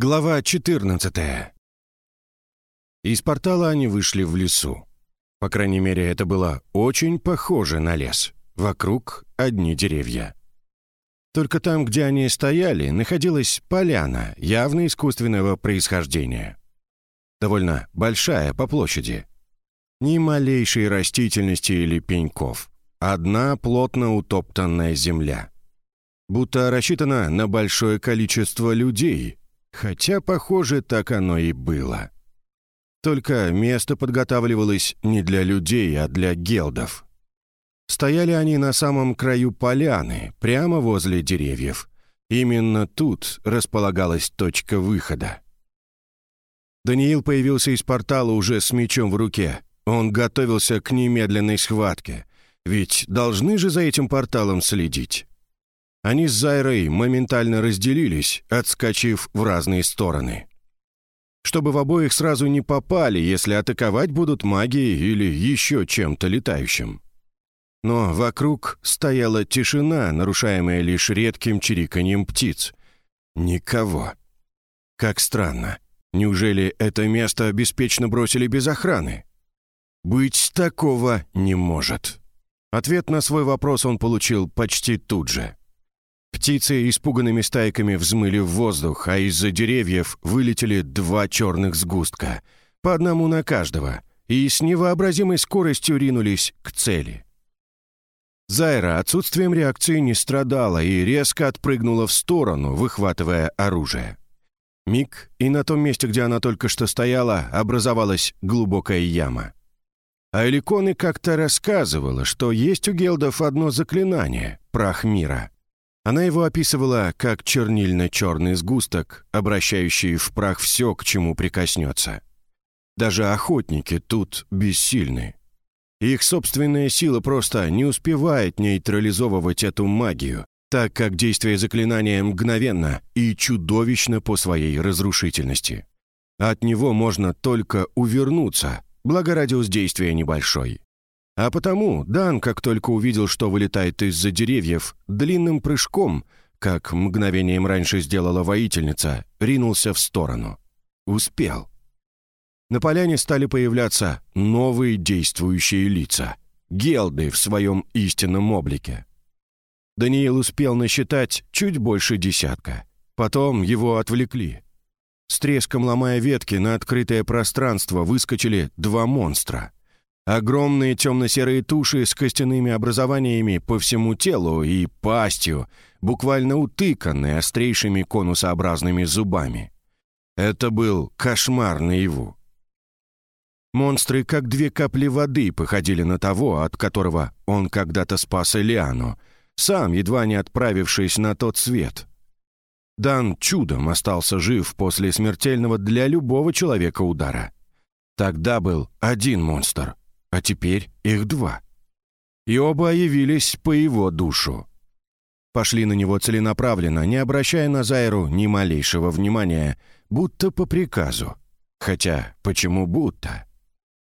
Глава 14 Из портала они вышли в лесу. По крайней мере, это было очень похоже на лес. Вокруг одни деревья. Только там, где они стояли, находилась поляна, явно искусственного происхождения. Довольно большая по площади. Ни малейшей растительности или пеньков. Одна плотно утоптанная земля. Будто рассчитана на большое количество людей, Хотя, похоже, так оно и было. Только место подготавливалось не для людей, а для гелдов. Стояли они на самом краю поляны, прямо возле деревьев. Именно тут располагалась точка выхода. Даниил появился из портала уже с мечом в руке. Он готовился к немедленной схватке. Ведь должны же за этим порталом следить. Они с Зайрой моментально разделились, отскочив в разные стороны. Чтобы в обоих сразу не попали, если атаковать будут магией или еще чем-то летающим. Но вокруг стояла тишина, нарушаемая лишь редким чириканьем птиц. Никого. Как странно. Неужели это место беспечно бросили без охраны? Быть такого не может. Ответ на свой вопрос он получил почти тут же. Птицы испуганными стайками взмыли в воздух, а из-за деревьев вылетели два черных сгустка, по одному на каждого, и с невообразимой скоростью ринулись к цели. Зайра отсутствием реакции не страдала и резко отпрыгнула в сторону, выхватывая оружие. Миг, и на том месте, где она только что стояла, образовалась глубокая яма. А Эликоны как-то рассказывала, что есть у гелдов одно заклинание — прах мира — она его описывала как чернильно-черный сгусток, обращающий в прах все, к чему прикоснется. Даже охотники тут бессильны. Их собственная сила просто не успевает нейтрализовывать эту магию, так как действие заклинания мгновенно и чудовищно по своей разрушительности. От него можно только увернуться, благо радиус действия небольшой. А потому Дан, как только увидел, что вылетает из-за деревьев, длинным прыжком, как мгновением раньше сделала воительница, ринулся в сторону. Успел. На поляне стали появляться новые действующие лица. Гелды в своем истинном облике. Даниил успел насчитать чуть больше десятка. Потом его отвлекли. С треском ломая ветки на открытое пространство выскочили два монстра — Огромные темно-серые туши с костяными образованиями по всему телу и пастью, буквально утыканные острейшими конусообразными зубами. Это был кошмар наяву. Монстры, как две капли воды, походили на того, от которого он когда-то спас Элиану, сам едва не отправившись на тот свет. Дан чудом остался жив после смертельного для любого человека удара. Тогда был один монстр, а теперь их два. И оба явились по его душу. Пошли на него целенаправленно, не обращая на Зайру ни малейшего внимания, будто по приказу. Хотя, почему будто?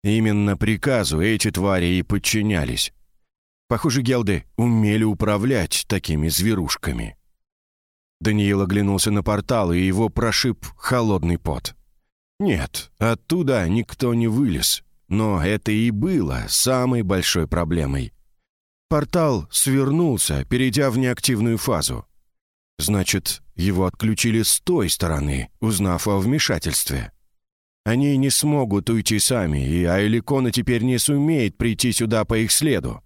Именно приказу эти твари и подчинялись. Похоже, гелды умели управлять такими зверушками. Даниил оглянулся на портал, и его прошиб холодный пот. Нет, оттуда никто не вылез, но это и было самой большой проблемой. Портал свернулся, перейдя в неактивную фазу. Значит, его отключили с той стороны, узнав о вмешательстве. Они не смогут уйти сами, и Айликона теперь не сумеет прийти сюда по их следу.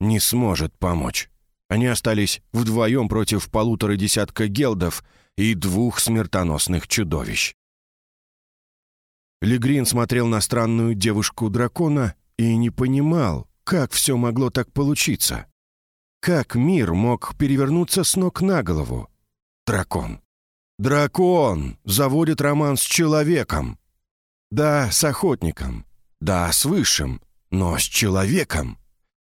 Не сможет помочь. Они остались вдвоем против полутора десятка гелдов и двух смертоносных чудовищ. Легрин смотрел на странную девушку-дракона и не понимал, как все могло так получиться. Как мир мог перевернуться с ног на голову? Дракон. Дракон заводит роман с человеком. Да, с охотником. Да, с высшим. Но с человеком.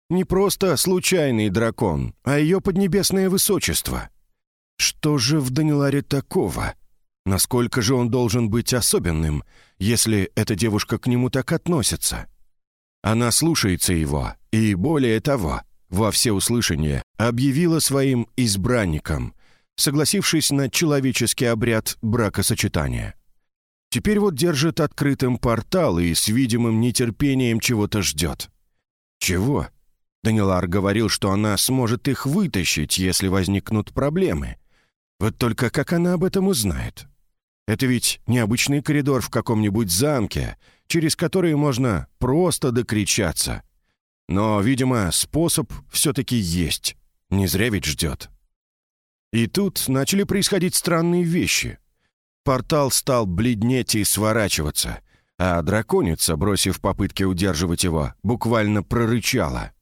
Не просто случайный дракон, а ее поднебесное высочество. Что же в Даниларе такого? Насколько же он должен быть особенным, если эта девушка к нему так относится? Она слушается его, и более того, во всеуслышание объявила своим избранником, согласившись на человеческий обряд бракосочетания. Теперь вот держит открытым портал и с видимым нетерпением чего-то ждет. Чего? Данилар говорил, что она сможет их вытащить, если возникнут проблемы. Вот только как она об этом узнает? Это ведь необычный коридор в каком-нибудь замке, через который можно просто докричаться. Но, видимо, способ все-таки есть. Не зря ведь ждет. И тут начали происходить странные вещи. Портал стал бледнеть и сворачиваться, а драконица, бросив попытки удерживать его, буквально прорычала.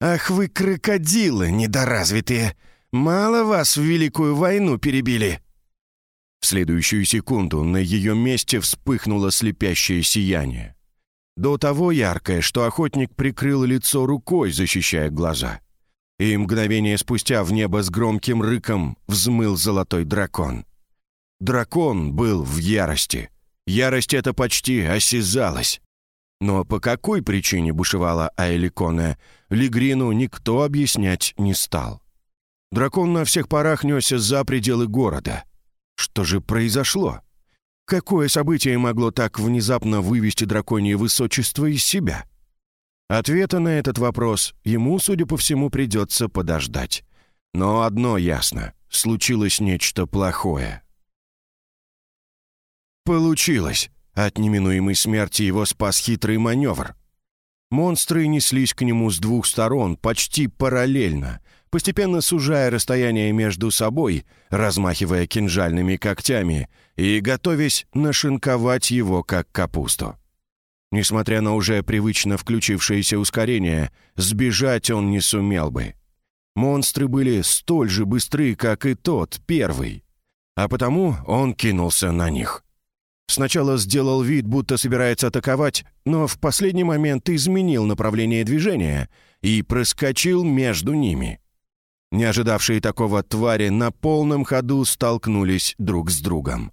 «Ах вы, крокодилы недоразвитые! Мало вас в Великую войну перебили!» В следующую секунду на ее месте вспыхнуло слепящее сияние. До того яркое, что охотник прикрыл лицо рукой, защищая глаза. И мгновение спустя в небо с громким рыком взмыл золотой дракон. Дракон был в ярости. Ярость эта почти осязалась. Но по какой причине бушевала Аэликоне, Лигрину никто объяснять не стал. Дракон на всех парах несся за пределы города. Что же произошло? Какое событие могло так внезапно вывести драконье высочество из себя? Ответа на этот вопрос ему, судя по всему, придется подождать. Но одно ясно — случилось нечто плохое. Получилось. От неминуемой смерти его спас хитрый маневр. Монстры неслись к нему с двух сторон, почти параллельно, постепенно сужая расстояние между собой, размахивая кинжальными когтями и готовясь нашинковать его, как капусту. Несмотря на уже привычно включившееся ускорение, сбежать он не сумел бы. Монстры были столь же быстры, как и тот, первый. А потому он кинулся на них. Сначала сделал вид, будто собирается атаковать, но в последний момент изменил направление движения и проскочил между ними. Не ожидавшие такого твари на полном ходу столкнулись друг с другом.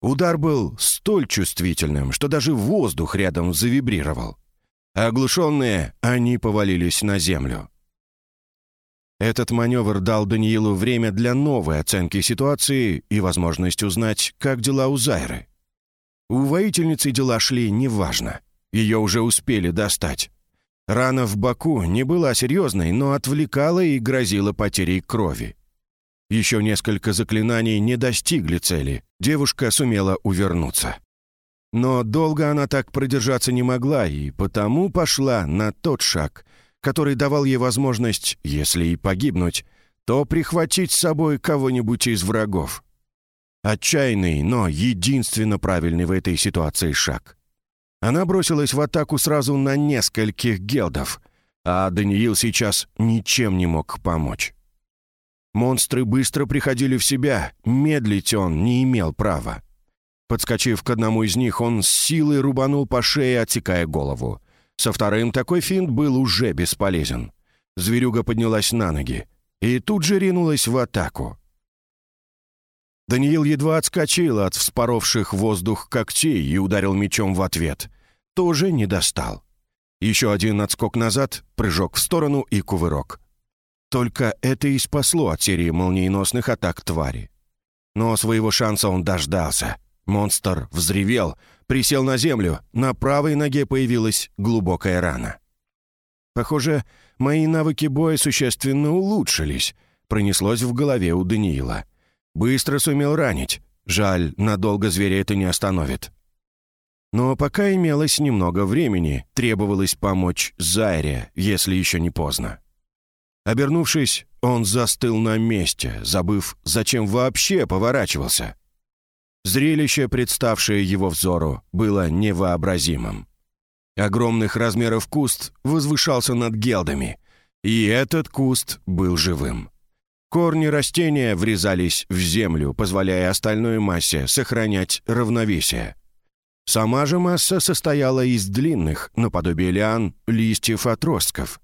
Удар был столь чувствительным, что даже воздух рядом завибрировал. Оглушенные, они повалились на землю. Этот маневр дал Даниилу время для новой оценки ситуации и возможность узнать, как дела у Зайры. У воительницы дела шли неважно. Ее уже успели достать. Рана в боку не была серьезной, но отвлекала и грозила потерей крови. Еще несколько заклинаний не достигли цели. Девушка сумела увернуться. Но долго она так продержаться не могла и потому пошла на тот шаг, который давал ей возможность, если и погибнуть, то прихватить с собой кого-нибудь из врагов. Отчаянный, но единственно правильный в этой ситуации шаг. Она бросилась в атаку сразу на нескольких гелдов, а Даниил сейчас ничем не мог помочь. Монстры быстро приходили в себя, медлить он не имел права. Подскочив к одному из них, он с силой рубанул по шее, отсекая голову. Со вторым такой финт был уже бесполезен. Зверюга поднялась на ноги и тут же ринулась в атаку. Даниил едва отскочил от вспоровших воздух когтей и ударил мечом в ответ. Тоже не достал. Еще один отскок назад, прыжок в сторону и кувырок. Только это и спасло от серии молниеносных атак твари. Но своего шанса он дождался. Монстр взревел, присел на землю, на правой ноге появилась глубокая рана. Похоже, мои навыки боя существенно улучшились, пронеслось в голове у Даниила. Быстро сумел ранить. Жаль, надолго зверя это не остановит. Но пока имелось немного времени, требовалось помочь Зайре, если еще не поздно. Обернувшись, он застыл на месте, забыв, зачем вообще поворачивался. Зрелище, представшее его взору, было невообразимым. Огромных размеров куст возвышался над гелдами, и этот куст был живым. Корни растения врезались в землю, позволяя остальной массе сохранять равновесие. Сама же масса состояла из длинных, наподобие лиан, листьев отростков.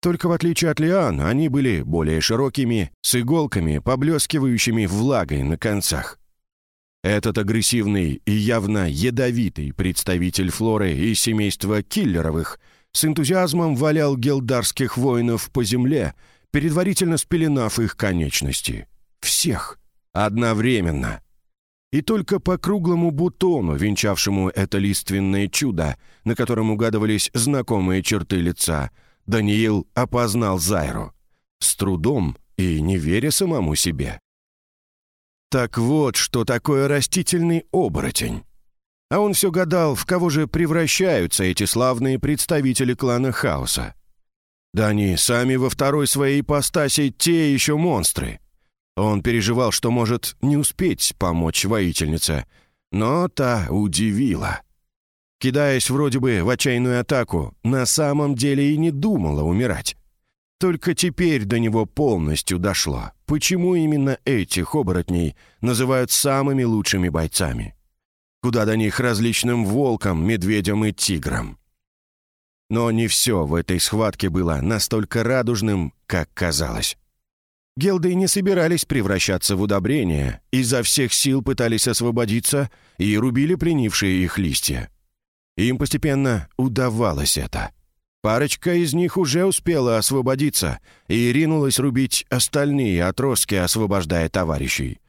Только в отличие от лиан, они были более широкими, с иголками, поблескивающими влагой на концах. Этот агрессивный и явно ядовитый представитель флоры и семейства киллеровых с энтузиазмом валял гелдарских воинов по земле, предварительно спеленав их конечности. всех, одновременно. И только по круглому бутону, венчавшему это лиственное чудо, на котором угадывались знакомые черты лица, Даниил опознал Зайру. С трудом и не веря самому себе. Так вот, что такое растительный оборотень. А он все гадал, в кого же превращаются эти славные представители клана Хаоса. Да они сами во второй своей ипостаси те еще монстры. Он переживал, что может не успеть помочь воительнице, но та удивила. Кидаясь вроде бы в отчаянную атаку, на самом деле и не думала умирать. Только теперь до него полностью дошло, почему именно этих оборотней называют самыми лучшими бойцами. Куда до них различным волкам, медведям и тиграм. Но не все в этой схватке было настолько радужным, как казалось. Гелды не собирались превращаться в удобрения, изо всех сил пытались освободиться и рубили пленившие их листья. Им постепенно удавалось это. Парочка из них уже успела освободиться и ринулась рубить остальные отростки, освобождая товарищей.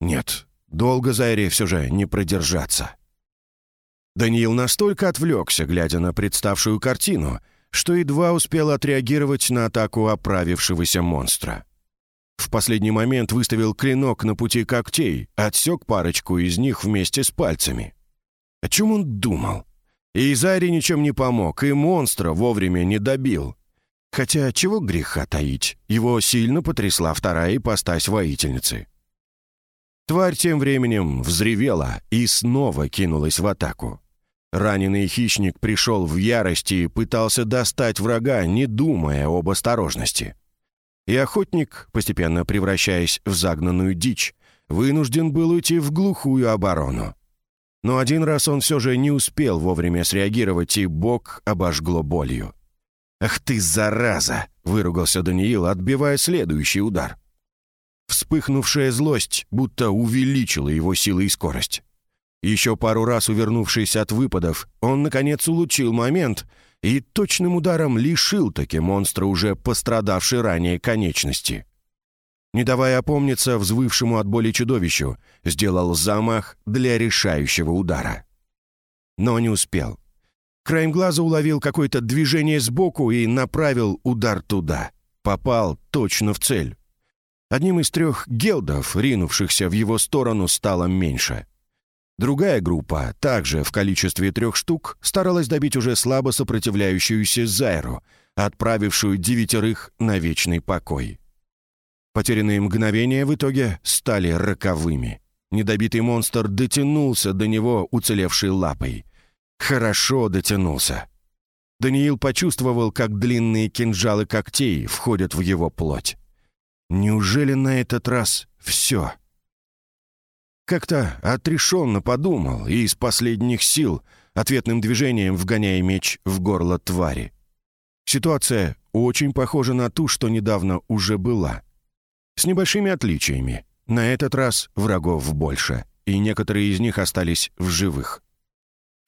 Нет, долго Зайре все же не продержаться. Даниил настолько отвлекся, глядя на представшую картину, что едва успел отреагировать на атаку оправившегося монстра. В последний момент выставил клинок на пути когтей, отсек парочку из них вместе с пальцами. О чем он думал? И Изаре ничем не помог, и монстра вовремя не добил. Хотя чего греха таить, его сильно потрясла вторая ипостась воительницы. Тварь тем временем взревела и снова кинулась в атаку. Раненый хищник пришел в ярости и пытался достать врага, не думая об осторожности. И охотник, постепенно превращаясь в загнанную дичь, вынужден был уйти в глухую оборону. Но один раз он все же не успел вовремя среагировать, и бок обожгло болью. «Ах ты, зараза!» — выругался Даниил, отбивая следующий удар. Вспыхнувшая злость будто увеличила его силы и скорость. Еще пару раз увернувшись от выпадов, он, наконец, улучил момент — и точным ударом лишил таки монстра уже пострадавшей ранее конечности. Не давая опомниться взвывшему от боли чудовищу, сделал замах для решающего удара. Но не успел. Краем глаза уловил какое-то движение сбоку и направил удар туда. Попал точно в цель. Одним из трех гелдов, ринувшихся в его сторону, стало меньше. Другая группа, также в количестве трех штук, старалась добить уже слабо сопротивляющуюся Зайру, отправившую девятерых на вечный покой. Потерянные мгновения в итоге стали роковыми. Недобитый монстр дотянулся до него уцелевшей лапой. Хорошо дотянулся. Даниил почувствовал, как длинные кинжалы когтей входят в его плоть. Неужели на этот раз все? Как-то отрешенно подумал и из последних сил ответным движением вгоняя меч в горло твари. Ситуация очень похожа на ту, что недавно уже была. С небольшими отличиями. На этот раз врагов больше, и некоторые из них остались в живых.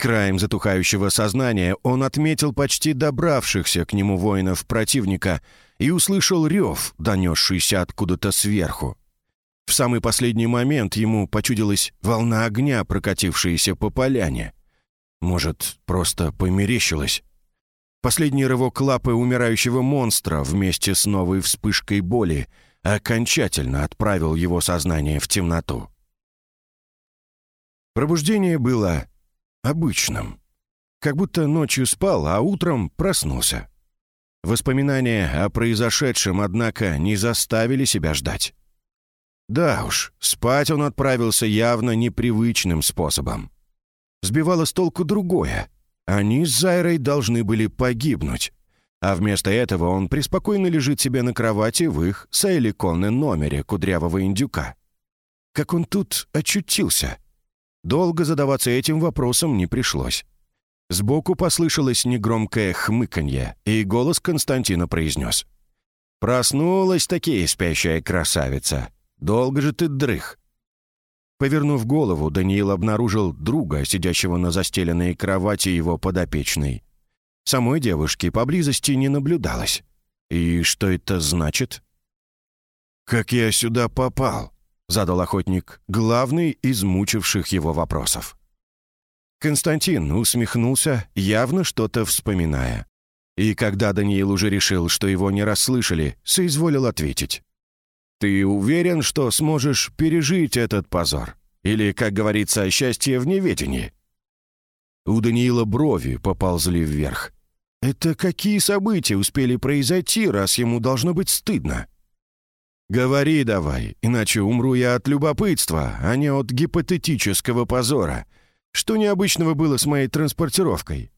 Краем затухающего сознания он отметил почти добравшихся к нему воинов противника и услышал рев, донесшийся откуда-то сверху. В самый последний момент ему почудилась волна огня, прокатившаяся по поляне. Может, просто померещилась? Последний рывок лапы умирающего монстра вместе с новой вспышкой боли окончательно отправил его сознание в темноту. Пробуждение было обычным. Как будто ночью спал, а утром проснулся. Воспоминания о произошедшем, однако, не заставили себя ждать. Да уж, спать он отправился явно непривычным способом. Сбивало с толку другое. Они с Зайрой должны были погибнуть. А вместо этого он преспокойно лежит себе на кровати в их сайликонне номере кудрявого индюка. Как он тут очутился? Долго задаваться этим вопросом не пришлось. Сбоку послышалось негромкое хмыканье, и голос Константина произнес. «Проснулась таки спящая красавица. Долго же ты дрых?» Повернув голову, Даниил обнаружил друга, сидящего на застеленной кровати его подопечной. Самой девушки поблизости не наблюдалось. И что это значит? «Как я сюда попал?» — задал охотник главный из мучивших его вопросов. Константин усмехнулся, явно что-то вспоминая. И когда Даниил уже решил, что его не расслышали, соизволил ответить. «Ты уверен, что сможешь пережить этот позор? Или, как говорится, счастье в неведении?» У Даниила брови поползли вверх. «Это какие события успели произойти, раз ему должно быть стыдно?» «Говори давай, иначе умру я от любопытства, а не от гипотетического позора. Что необычного было с моей транспортировкой?»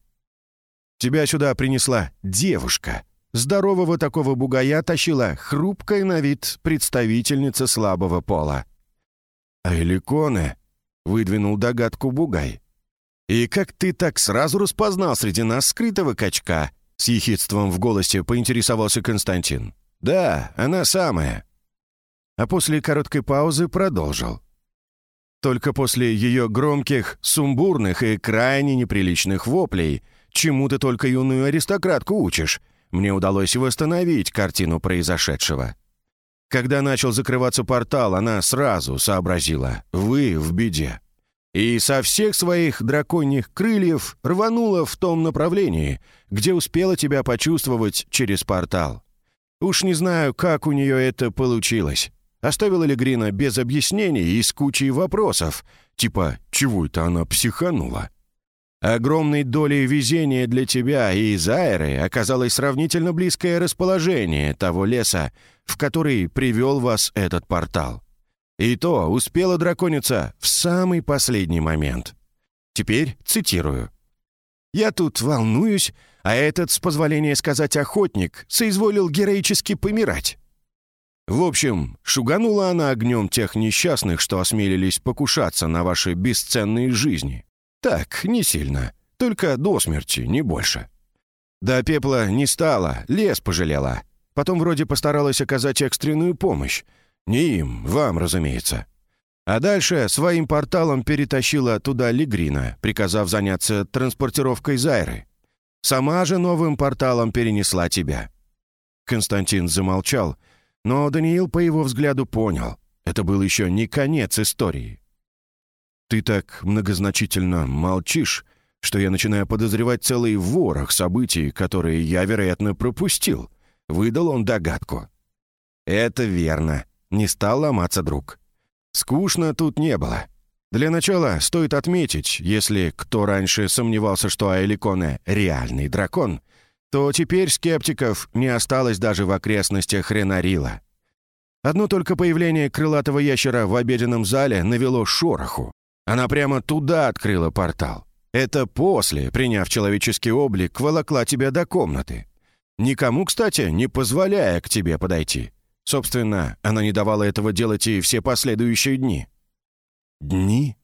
«Тебя сюда принесла девушка. Здорового такого бугая тащила хрупкая на вид представительница слабого пола». «Айликоне?» — выдвинул догадку бугай. «И как ты так сразу распознал среди нас скрытого качка?» С ехидством в голосе поинтересовался Константин. «Да, она самая а после короткой паузы продолжил. Только после ее громких, сумбурных и крайне неприличных воплей, чему ты только юную аристократку учишь, мне удалось восстановить картину произошедшего. Когда начал закрываться портал, она сразу сообразила «Вы в беде». И со всех своих драконьих крыльев рванула в том направлении, где успела тебя почувствовать через портал. Уж не знаю, как у нее это получилось. Оставила ли Грина без объяснений и с кучей вопросов, типа «Чего это она психанула?». Огромной долей везения для тебя и Зайры оказалось сравнительно близкое расположение того леса, в который привел вас этот портал. И то успела драконица в самый последний момент. Теперь цитирую. «Я тут волнуюсь, а этот, с позволения сказать охотник, соизволил героически помирать. В общем, шуганула она огнем тех несчастных, что осмелились покушаться на ваши бесценные жизни. Так, не сильно, только до смерти, не больше. До пепла не стало, лес пожалела. Потом вроде постаралась оказать экстренную помощь. Не им, вам, разумеется. А дальше своим порталом перетащила туда Лигрина, приказав заняться транспортировкой Зайры. Сама же новым порталом перенесла тебя». Константин замолчал, но Даниил по его взгляду понял, это был еще не конец истории. «Ты так многозначительно молчишь, что я начинаю подозревать целый ворох событий, которые я, вероятно, пропустил», — выдал он догадку. «Это верно», — не стал ломаться друг. «Скучно тут не было. Для начала стоит отметить, если кто раньше сомневался, что Айликоне — реальный дракон — то теперь скептиков не осталось даже в окрестностях Ренарила. Одно только появление крылатого ящера в обеденном зале навело шороху. Она прямо туда открыла портал. Это после, приняв человеческий облик, волокла тебя до комнаты. Никому, кстати, не позволяя к тебе подойти. Собственно, она не давала этого делать и все последующие дни. Дни?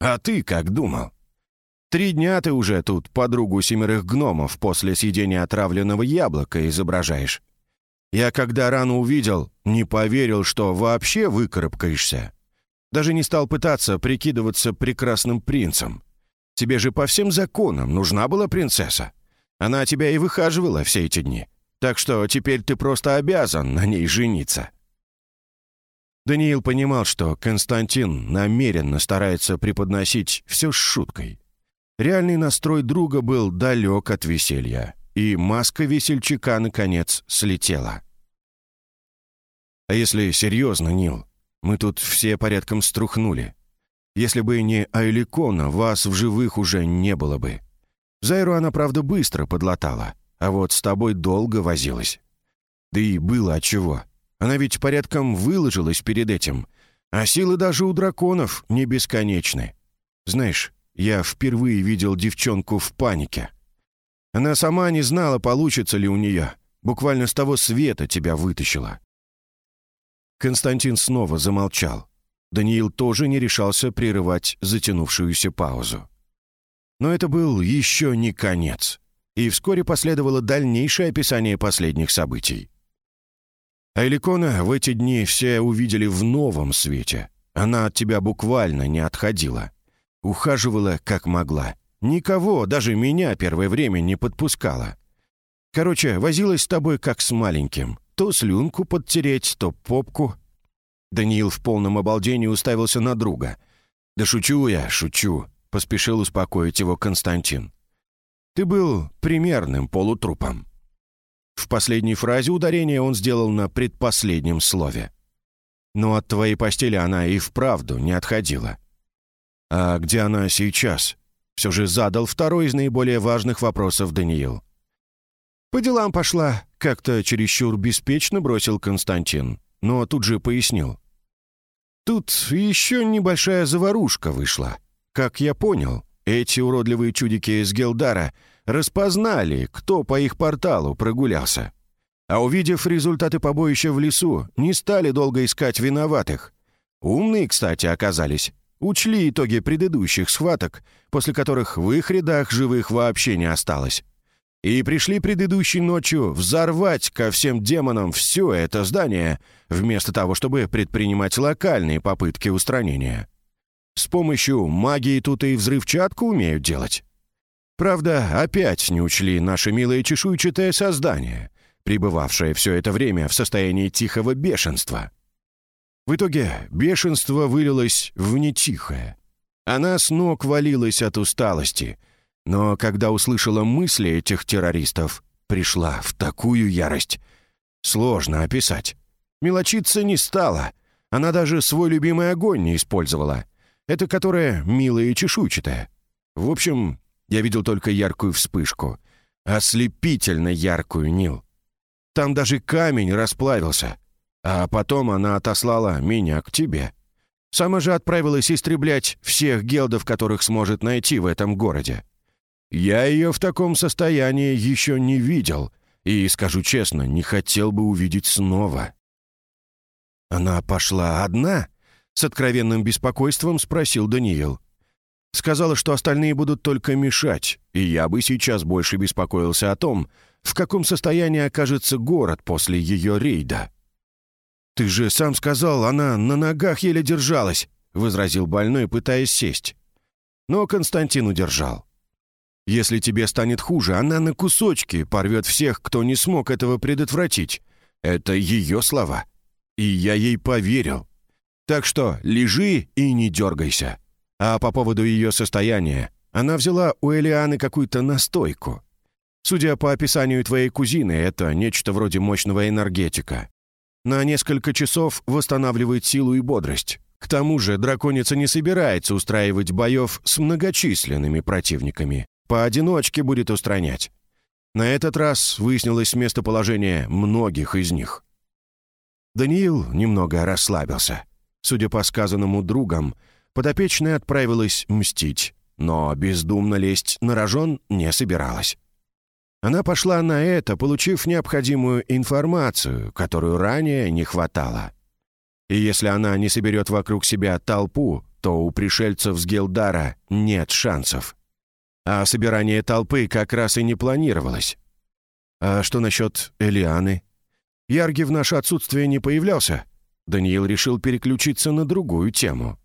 А ты как думал? Три дня ты уже тут подругу семерых гномов после съедения отравленного яблока изображаешь. Я когда рано увидел, не поверил, что вообще выкарабкаешься. Даже не стал пытаться прикидываться прекрасным принцем. Тебе же по всем законам нужна была принцесса. Она тебя и выхаживала все эти дни. Так что теперь ты просто обязан на ней жениться». Даниил понимал, что Константин намеренно старается преподносить все с шуткой. Реальный настрой друга был далек от веселья, и маска весельчака, наконец, слетела. А если серьезно, Нил, мы тут все порядком струхнули. Если бы не Айликона, вас в живых уже не было бы. Зайру она, правда, быстро подлатала, а вот с тобой долго возилась. Да и было отчего. Она ведь порядком выложилась перед этим, а силы даже у драконов не бесконечны. Знаешь, я впервые видел девчонку в панике. Она сама не знала, получится ли у нее. Буквально с того света тебя вытащила. Константин снова замолчал. Даниил тоже не решался прерывать затянувшуюся паузу. Но это был еще не конец, и вскоре последовало дальнейшее описание последних событий. Айликона в эти дни все увидели в новом свете. Она от тебя буквально не отходила. Ухаживала, как могла. Никого, даже меня, первое время не подпускала. Короче, возилась с тобой, как с маленьким. То слюнку подтереть, то попку. Даниил в полном обалдении уставился на друга. «Да шучу я, шучу», — поспешил успокоить его Константин. «Ты был примерным полутрупом». В последней фразе ударение он сделал на предпоследнем слове. «Но от твоей постели она и вправду не отходила». «А где она сейчас?» Все же задал второй из наиболее важных вопросов Даниил. «По делам пошла», — как-то чересчур беспечно бросил Константин, но тут же пояснил. «Тут еще небольшая заварушка вышла. Как я понял, эти уродливые чудики из Гелдара распознали, кто по их порталу прогулялся. А увидев результаты побоища в лесу, не стали долго искать виноватых. Умные, кстати, оказались. Учли итоги предыдущих схваток, после которых в их рядах живых вообще не осталось. И пришли предыдущей ночью взорвать ко всем демонам все это здание, вместо того, чтобы предпринимать локальные попытки устранения. С помощью магии тут и взрывчатку умеют делать. Правда, опять не учли наше милое чешуйчатое создание, пребывавшее все это время в состоянии тихого бешенства. В итоге бешенство вылилось в нетихое. Она с ног валилась от усталости, но когда услышала мысли этих террористов, пришла в такую ярость. Сложно описать. Мелочиться не стала. Она даже свой любимый огонь не использовала. Это которая милая и чешуйчатая. В общем, я видел только яркую вспышку. Ослепительно яркую, Нил. Там даже камень расплавился. А потом она отослала меня к тебе. Сама же отправилась истреблять всех гелдов, которых сможет найти в этом городе. Я ее в таком состоянии еще не видел и, скажу честно, не хотел бы увидеть снова. Она пошла одна? С откровенным беспокойством спросил Даниил. Сказала, что остальные будут только мешать, и я бы сейчас больше беспокоился о том, в каком состоянии окажется город после ее рейда. «Ты же сам сказал, она на ногах еле держалась», — возразил больной, пытаясь сесть. Но Константин удержал. «Если тебе станет хуже, она на кусочки порвет всех, кто не смог этого предотвратить. Это ее слова. И я ей поверил. Так что лежи и не дергайся». А по поводу ее состояния, она взяла у Элианы какую-то настойку. Судя по описанию твоей кузины, это нечто вроде мощного энергетика. На несколько часов восстанавливает силу и бодрость. К тому же драконица не собирается устраивать боев с многочисленными противниками. Поодиночке будет устранять. На этот раз выяснилось местоположение многих из них. Даниил немного расслабился. Судя по сказанному другам, Подопечная отправилась мстить, но бездумно лезть на рожон не собиралась. Она пошла на это, получив необходимую информацию, которую ранее не хватало. И если она не соберет вокруг себя толпу, то у пришельцев с Гелдара нет шансов. А собирание толпы как раз и не планировалось. А что насчет Элианы? Ярги в наше отсутствие не появлялся. Даниил решил переключиться на другую тему.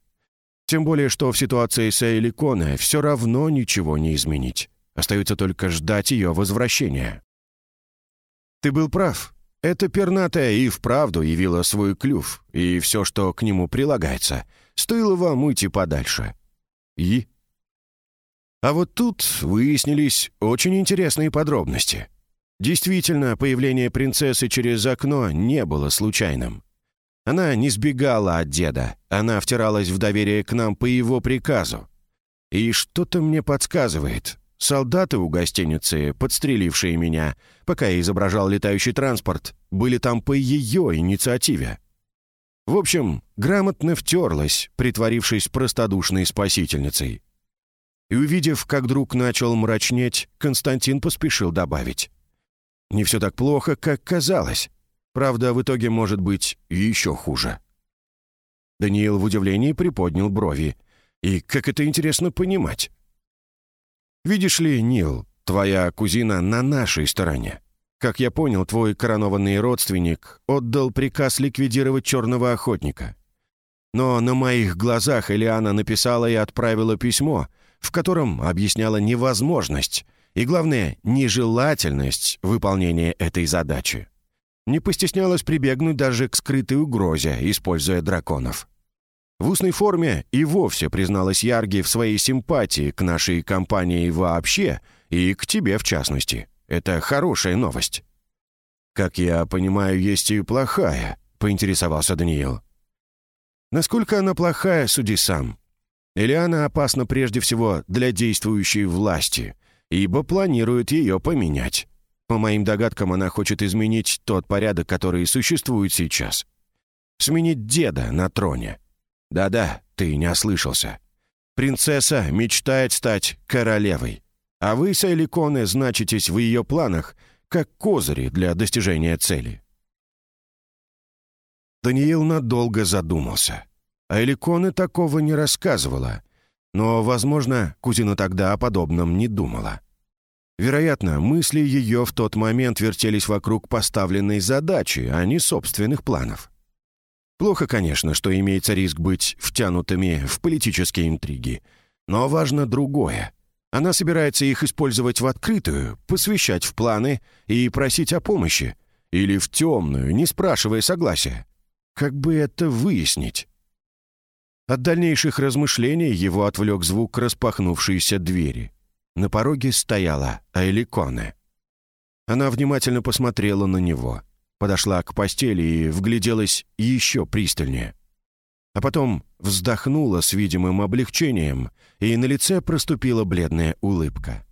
Тем более, что в ситуации с Эйли Коне все равно ничего не изменить. Остается только ждать ее возвращения. Ты был прав. Эта пернатая и вправду явила свой клюв, и все, что к нему прилагается. Стоило вам уйти подальше. И? А вот тут выяснились очень интересные подробности. Действительно, появление принцессы через окно не было случайным. Она не сбегала от деда, она втиралась в доверие к нам по его приказу. И что-то мне подсказывает. Солдаты у гостиницы, подстрелившие меня, пока я изображал летающий транспорт, были там по ее инициативе. В общем, грамотно втерлась, притворившись простодушной спасительницей. И увидев, как друг начал мрачнеть, Константин поспешил добавить. «Не все так плохо, как казалось. Правда, в итоге может быть еще хуже. Даниил в удивлении приподнял брови. И как это интересно понимать? «Видишь ли, Нил, твоя кузина на нашей стороне. Как я понял, твой коронованный родственник отдал приказ ликвидировать черного охотника. Но на моих глазах Элиана написала и отправила письмо, в котором объясняла невозможность и, главное, нежелательность выполнения этой задачи. Не постеснялась прибегнуть даже к скрытой угрозе, используя драконов. В устной форме и вовсе призналась Ярги в своей симпатии к нашей компании вообще и к тебе в частности. Это хорошая новость. «Как я понимаю, есть и плохая», — поинтересовался Даниил. «Насколько она плохая, суди сам. Или она опасна прежде всего для действующей власти, ибо планирует ее поменять. По моим догадкам, она хочет изменить тот порядок, который существует сейчас. Сменить деда на троне. Да-да, ты не ослышался. Принцесса мечтает стать королевой, а вы с Эликоне значитесь в ее планах как козыри для достижения цели. Даниил надолго задумался. А Эликоне такого не рассказывала. Но, возможно, кузина тогда о подобном не думала. Вероятно, мысли ее в тот момент вертелись вокруг поставленной задачи, а не собственных планов. Плохо, конечно, что имеется риск быть втянутыми в политические интриги. Но важно другое. Она собирается их использовать в открытую, посвящать в планы и просить о помощи. Или в темную, не спрашивая согласия. Как бы это выяснить? От дальнейших размышлений его отвлек звук распахнувшейся двери. На пороге стояла Айликоне. Она внимательно посмотрела на него, подошла к постели и вгляделась еще пристальнее. А потом вздохнула с видимым облегчением, и на лице проступила бледная улыбка.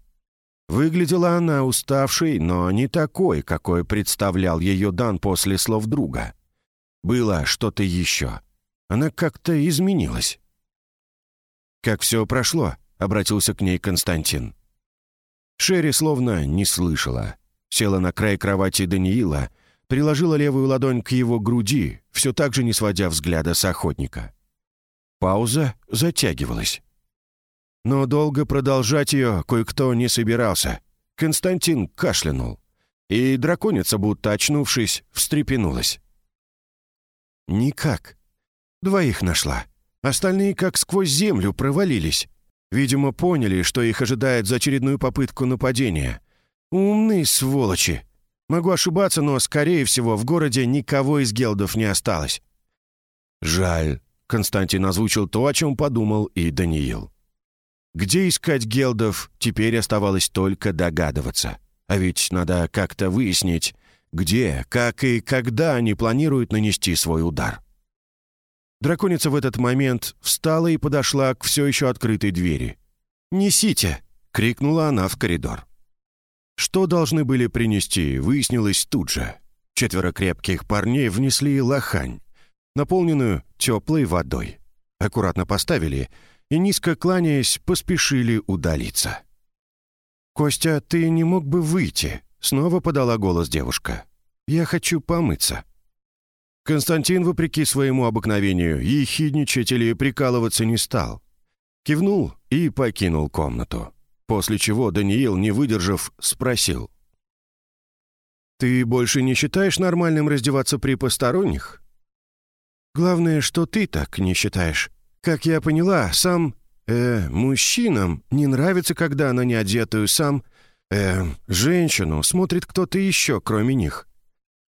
Выглядела она уставшей, но не такой, какой представлял ее Дан после слов друга. Было что-то еще. Она как-то изменилась. «Как все прошло?» — обратился к ней Константин. Шерри словно не слышала. Села на край кровати Даниила, приложила левую ладонь к его груди, все так же не сводя взгляда с охотника. Пауза затягивалась. Но долго продолжать ее кое-кто не собирался. Константин кашлянул. И драконица, будто очнувшись, встрепенулась. «Никак. Двоих нашла. Остальные как сквозь землю провалились. Видимо, поняли, что их ожидает за очередную попытку нападения. Умные сволочи. Могу ошибаться, но, скорее всего, в городе никого из гелдов не осталось. Жаль. Константин озвучил то, о чем подумал и Даниил. Где искать гелдов, теперь оставалось только догадываться. А ведь надо как-то выяснить, где, как и когда они планируют нанести свой удар. Драконица в этот момент встала и подошла к все еще открытой двери. «Несите!» — крикнула она в коридор. Что должны были принести, выяснилось тут же. Четверо крепких парней внесли лохань, наполненную теплой водой. Аккуратно поставили и, низко кланяясь, поспешили удалиться. «Костя, ты не мог бы выйти?» — снова подала голос девушка. «Я хочу помыться». Константин, вопреки своему обыкновению, ехидничать или прикалываться не стал. Кивнул и покинул комнату. После чего Даниил, не выдержав, спросил. «Ты больше не считаешь нормальным раздеваться при посторонних?» «Главное, что ты так не считаешь. Как я поняла, сам, э, мужчинам не нравится, когда на неодетую сам, э, женщину смотрит кто-то еще, кроме них.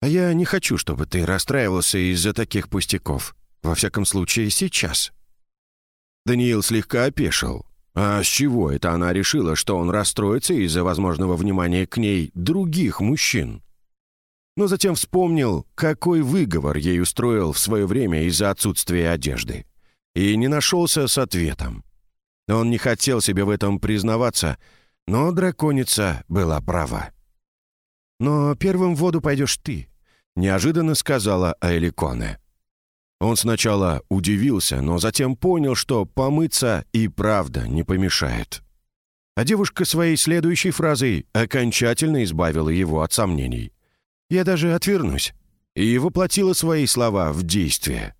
А я не хочу, чтобы ты расстраивался из-за таких пустяков. Во всяком случае, сейчас». Даниил слегка опешил. А с чего это она решила, что он расстроится из-за возможного внимания к ней других мужчин? Но затем вспомнил, какой выговор ей устроил в свое время из-за отсутствия одежды. И не нашелся с ответом. Он не хотел себе в этом признаваться, но драконица была права. «Но первым в воду пойдешь ты неожиданно сказала Аэликоне. Он сначала удивился, но затем понял, что помыться и правда не помешает. А девушка своей следующей фразой окончательно избавила его от сомнений. «Я даже отвернусь» и воплотила свои слова в действие.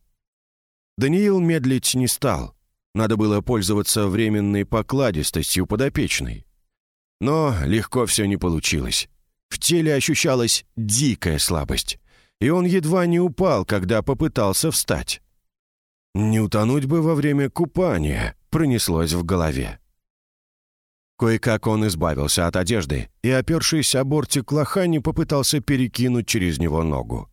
Даниил медлить не стал. Надо было пользоваться временной покладистостью подопечной. Но легко все не получилось. В теле ощущалась дикая слабость и он едва не упал, когда попытался встать. «Не утонуть бы во время купания», — пронеслось в голове. Кое-как он избавился от одежды и, опершись о бортик лохани, попытался перекинуть через него ногу.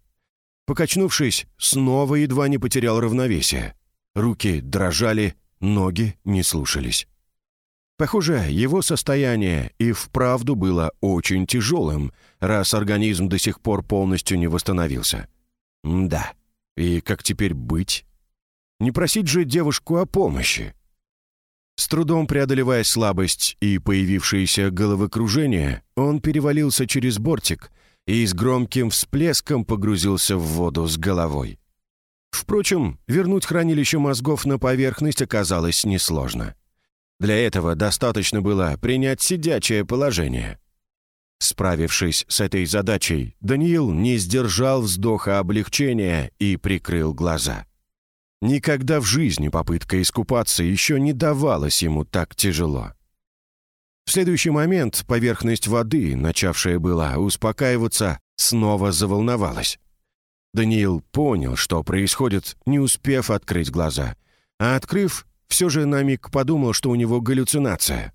Покачнувшись, снова едва не потерял равновесие. Руки дрожали, ноги не слушались. Похоже, его состояние и вправду было очень тяжелым, раз организм до сих пор полностью не восстановился. М да, и как теперь быть? Не просить же девушку о помощи. С трудом преодолевая слабость и появившееся головокружение, он перевалился через бортик и с громким всплеском погрузился в воду с головой. Впрочем, вернуть хранилище мозгов на поверхность оказалось несложно. Для этого достаточно было принять сидячее положение. Справившись с этой задачей, Даниил не сдержал вздоха облегчения и прикрыл глаза. Никогда в жизни попытка искупаться еще не давалась ему так тяжело. В следующий момент поверхность воды, начавшая была успокаиваться, снова заволновалась. Даниил понял, что происходит, не успев открыть глаза, а открыв, все же на миг подумал, что у него галлюцинация.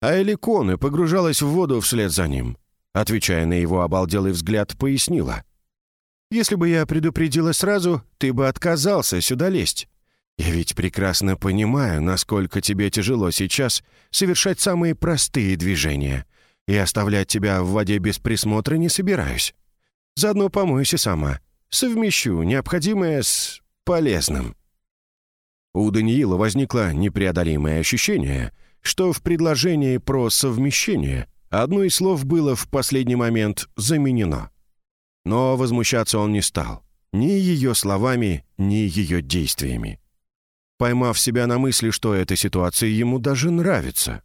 А Эликоны погружалась в воду вслед за ним. Отвечая на его обалделый взгляд, пояснила. Если бы я предупредила сразу, ты бы отказался сюда лезть. Я ведь прекрасно понимаю, насколько тебе тяжело сейчас совершать самые простые движения, и оставлять тебя в воде без присмотра не собираюсь. Заодно помойся сама. Совмещу необходимое с полезным». У Даниила возникло непреодолимое ощущение, что в предложении про совмещение одно из слов было в последний момент заменено. Но возмущаться он не стал. Ни ее словами, ни ее действиями. Поймав себя на мысли, что эта ситуация ему даже нравится.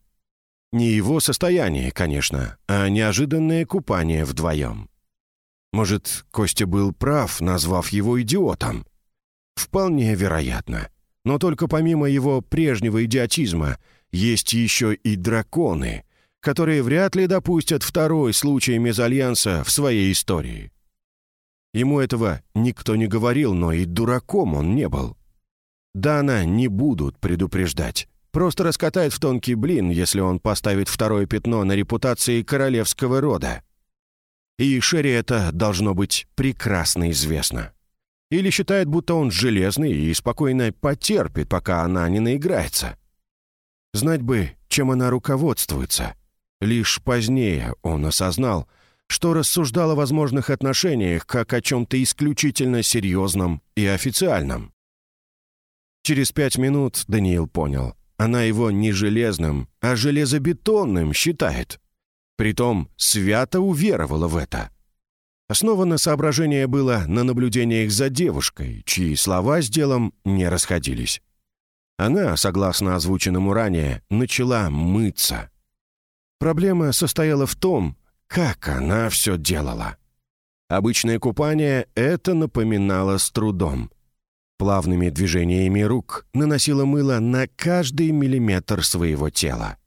Не его состояние, конечно, а неожиданное купание вдвоем. Может, Костя был прав, назвав его идиотом? Вполне вероятно. Но только помимо его прежнего идиотизма, есть еще и драконы, которые вряд ли допустят второй случай мезальянса в своей истории. Ему этого никто не говорил, но и дураком он не был. Дана не будут предупреждать. Просто раскатает в тонкий блин, если он поставит второе пятно на репутации королевского рода. И Шерри это должно быть прекрасно известно. Или считает, будто он железный и спокойно потерпит, пока она не наиграется. Знать бы, чем она руководствуется. Лишь позднее он осознал, что рассуждал о возможных отношениях как о чем-то исключительно серьезном и официальном. Через пять минут Даниил понял, она его не железным, а железобетонным считает. Притом свято уверовала в это. Основано соображение было на наблюдениях за девушкой, чьи слова с делом не расходились. Она, согласно озвученному ранее, начала мыться. Проблема состояла в том, как она все делала. Обычное купание это напоминало с трудом. Плавными движениями рук наносила мыло на каждый миллиметр своего тела.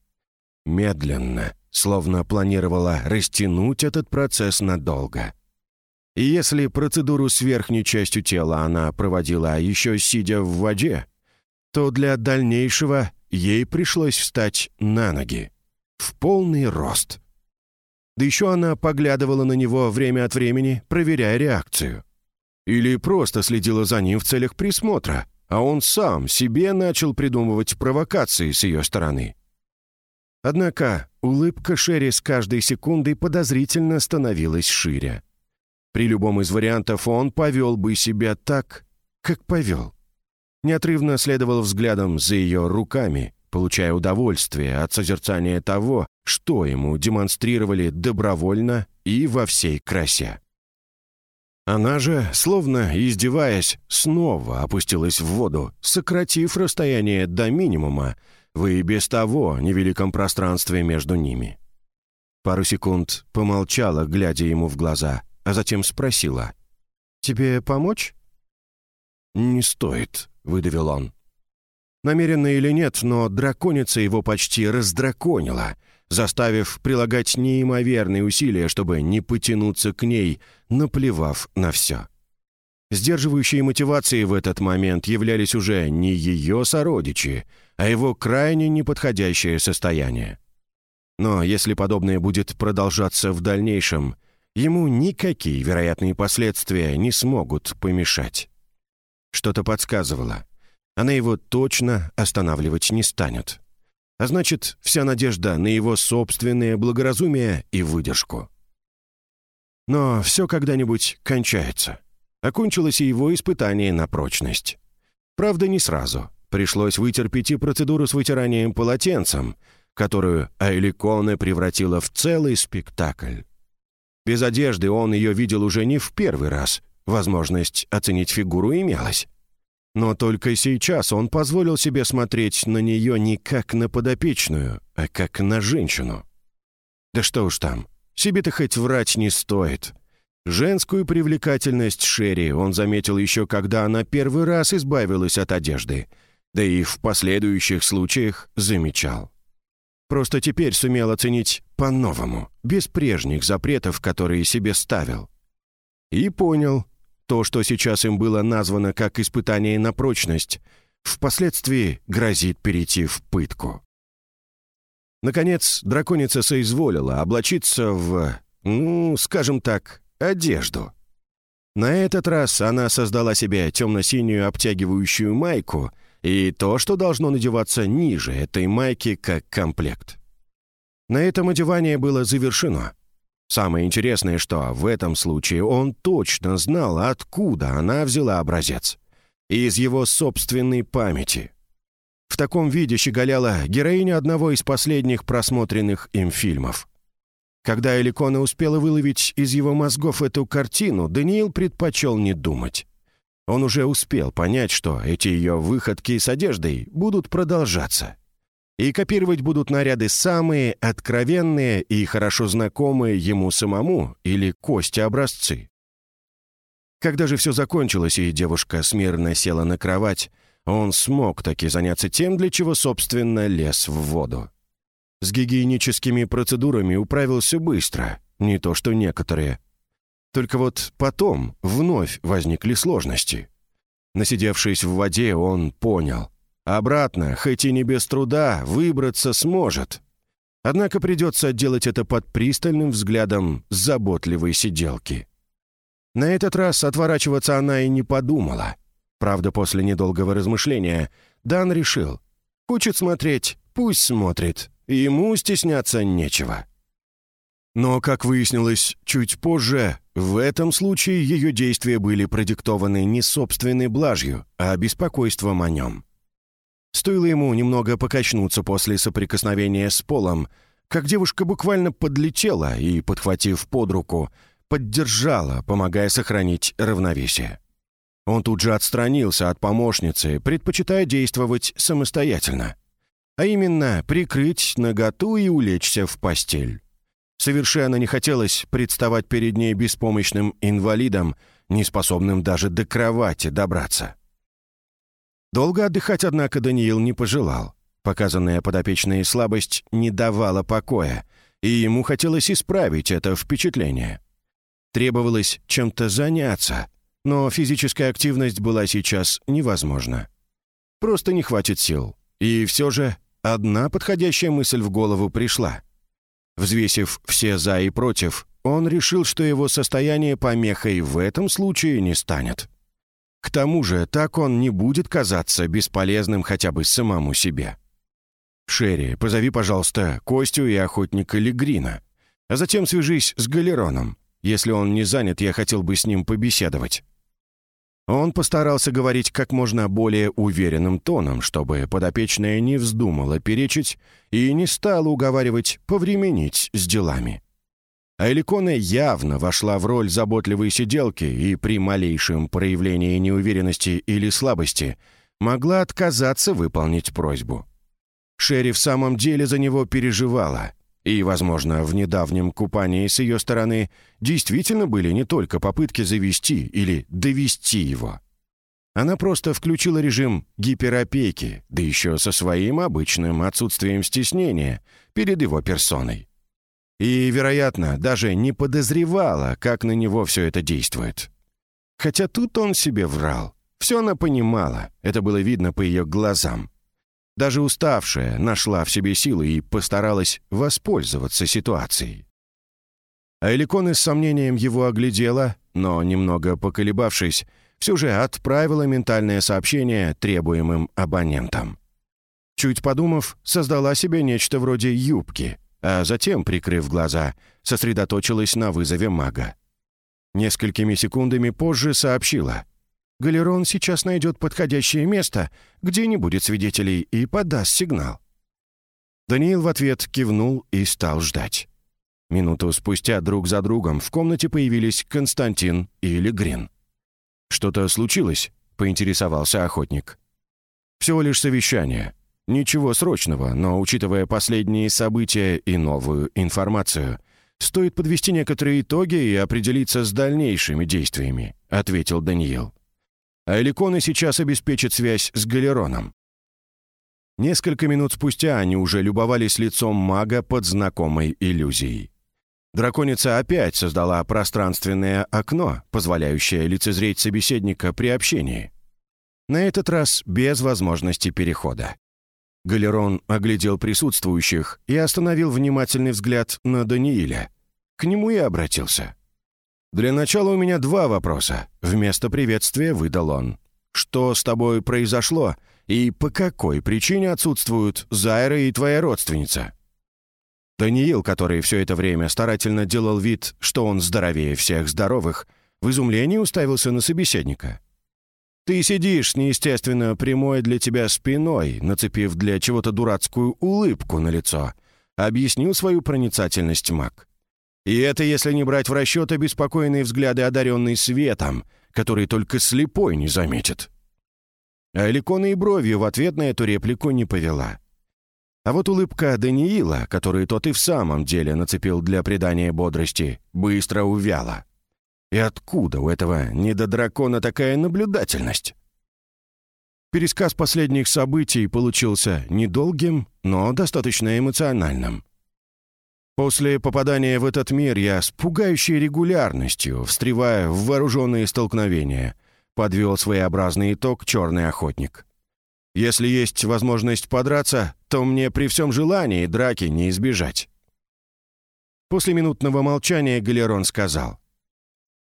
Медленно, словно планировала растянуть этот процесс надолго. И если процедуру с верхней частью тела она проводила еще сидя в воде, то для дальнейшего ей пришлось встать на ноги. В полный рост. Да еще она поглядывала на него время от времени, проверяя реакцию. Или просто следила за ним в целях присмотра, а он сам себе начал придумывать провокации с ее стороны. Однако улыбка Шерри с каждой секундой подозрительно становилась шире. При любом из вариантов он повел бы себя так, как повел. Неотрывно следовал взглядом за ее руками, получая удовольствие от созерцания того, что ему демонстрировали добровольно и во всей красе. Она же, словно издеваясь, снова опустилась в воду, сократив расстояние до минимума в и без того невеликом пространстве между ними. Пару секунд помолчала, глядя ему в глаза, а затем спросила. «Тебе помочь?» «Не стоит», — выдавил он. Намеренно или нет, но драконица его почти раздраконила, заставив прилагать неимоверные усилия, чтобы не потянуться к ней, наплевав на все. Сдерживающей мотивацией в этот момент являлись уже не ее сородичи, а его крайне неподходящее состояние. Но если подобное будет продолжаться в дальнейшем, ему никакие вероятные последствия не смогут помешать. Что-то подсказывало. Она его точно останавливать не станет. А значит, вся надежда на его собственное благоразумие и выдержку. Но все когда-нибудь кончается. Окончилось и его испытание на прочность. Правда, не сразу. Пришлось вытерпеть и процедуру с вытиранием полотенцем, которую Айликоне превратила в целый спектакль. Без одежды он ее видел уже не в первый раз. Возможность оценить фигуру имелась. Но только сейчас он позволил себе смотреть на нее не как на подопечную, а как на женщину. Да что уж там, себе-то хоть врать не стоит. Женскую привлекательность Шерри он заметил еще, когда она первый раз избавилась от одежды, да и в последующих случаях замечал. Просто теперь сумел оценить по-новому, без прежних запретов, которые себе ставил. И понял, то, что сейчас им было названо как испытание на прочность, впоследствии грозит перейти в пытку. Наконец, драконица соизволила облачиться в, ну, скажем так, одежду. На этот раз она создала себе темно-синюю обтягивающую майку и то, что должно надеваться ниже этой майки как комплект. На этом одевание было завершено. Самое интересное, что в этом случае он точно знал, откуда она взяла образец. Из его собственной памяти. В таком виде щеголяла героиня одного из последних просмотренных им фильмов. Когда Эликона успела выловить из его мозгов эту картину, Даниил предпочел не думать. Он уже успел понять, что эти ее выходки с одеждой будут продолжаться. И копировать будут наряды самые откровенные и хорошо знакомые ему самому или Косте образцы. Когда же все закончилось, и девушка смирно села на кровать, он смог таки заняться тем, для чего, собственно, лез в воду. С гигиеническими процедурами управился быстро, не то что некоторые. Только вот потом вновь возникли сложности. Насидевшись в воде, он понял. Обратно, хоть и не без труда, выбраться сможет. Однако придется делать это под пристальным взглядом заботливой сиделки. На этот раз отворачиваться она и не подумала. Правда, после недолгого размышления Дан решил. Хочет смотреть, пусть смотрит. Ему стесняться нечего. Но, как выяснилось чуть позже, в этом случае ее действия были продиктованы не собственной блажью, а беспокойством о нем. Стоило ему немного покачнуться после соприкосновения с полом, как девушка буквально подлетела и, подхватив под руку, поддержала, помогая сохранить равновесие. Он тут же отстранился от помощницы, предпочитая действовать самостоятельно а именно прикрыть наготу и улечься в постель. Совершенно не хотелось представать перед ней беспомощным инвалидом, неспособным даже до кровати добраться. Долго отдыхать, однако, Даниил не пожелал. Показанная подопечная слабость не давала покоя, и ему хотелось исправить это впечатление. Требовалось чем-то заняться, но физическая активность была сейчас невозможна. Просто не хватит сил. И все же Одна подходящая мысль в голову пришла. Взвесив все «за» и «против», он решил, что его состояние помехой в этом случае не станет. К тому же так он не будет казаться бесполезным хотя бы самому себе. «Шерри, позови, пожалуйста, Костю и охотника Легрина, а затем свяжись с Галероном. Если он не занят, я хотел бы с ним побеседовать». Он постарался говорить как можно более уверенным тоном, чтобы подопечная не вздумала перечить и не стала уговаривать повременить с делами. А Эликона явно вошла в роль заботливой сиделки и при малейшем проявлении неуверенности или слабости могла отказаться выполнить просьбу. Шерри в самом деле за него переживала — и, возможно, в недавнем купании с ее стороны действительно были не только попытки завести или довести его. Она просто включила режим гиперопеки, да еще со своим обычным отсутствием стеснения перед его персоной. И, вероятно, даже не подозревала, как на него все это действует. Хотя тут он себе врал. Все она понимала, это было видно по ее глазам. Даже уставшая нашла в себе силы и постаралась воспользоваться ситуацией. Айликона с сомнением его оглядела, но, немного поколебавшись, все же отправила ментальное сообщение требуемым абонентам. Чуть подумав, создала себе нечто вроде юбки, а затем, прикрыв глаза, сосредоточилась на вызове мага. Несколькими секундами позже сообщила. «Галерон сейчас найдет подходящее место, где не будет свидетелей, и подаст сигнал». Даниил в ответ кивнул и стал ждать. Минуту спустя друг за другом в комнате появились Константин и Легрин. «Что-то случилось?» — поинтересовался охотник. «Всего лишь совещание. Ничего срочного, но, учитывая последние события и новую информацию, стоит подвести некоторые итоги и определиться с дальнейшими действиями», — ответил Даниил. «А Эликоны сейчас обеспечат связь с Галероном». Несколько минут спустя они уже любовались лицом мага под знакомой иллюзией. Драконица опять создала пространственное окно, позволяющее лицезреть собеседника при общении. На этот раз без возможности перехода. Галерон оглядел присутствующих и остановил внимательный взгляд на Данииля. К нему и обратился. «Для начала у меня два вопроса», — вместо приветствия выдал он. «Что с тобой произошло и по какой причине отсутствуют Зайра и твоя родственница?» Даниил, который все это время старательно делал вид, что он здоровее всех здоровых, в изумлении уставился на собеседника. Ты сидишь с неестественно прямой для тебя спиной, нацепив для чего-то дурацкую улыбку на лицо. Объяснил свою проницательность маг. И это если не брать в расчет обеспокоенные взгляды, одаренные светом, который только слепой не заметит. А Эликона и бровью в ответ на эту реплику не повела. А вот улыбка Даниила, которую тот и в самом деле нацепил для придания бодрости, быстро увяла. И откуда у этого недодракона такая наблюдательность? Пересказ последних событий получился недолгим, но достаточно эмоциональным. После попадания в этот мир я с пугающей регулярностью, встревая в вооруженные столкновения, подвел своеобразный итог «Черный охотник». Если есть возможность подраться, то мне при всем желании драки не избежать. После минутного молчания Галерон сказал.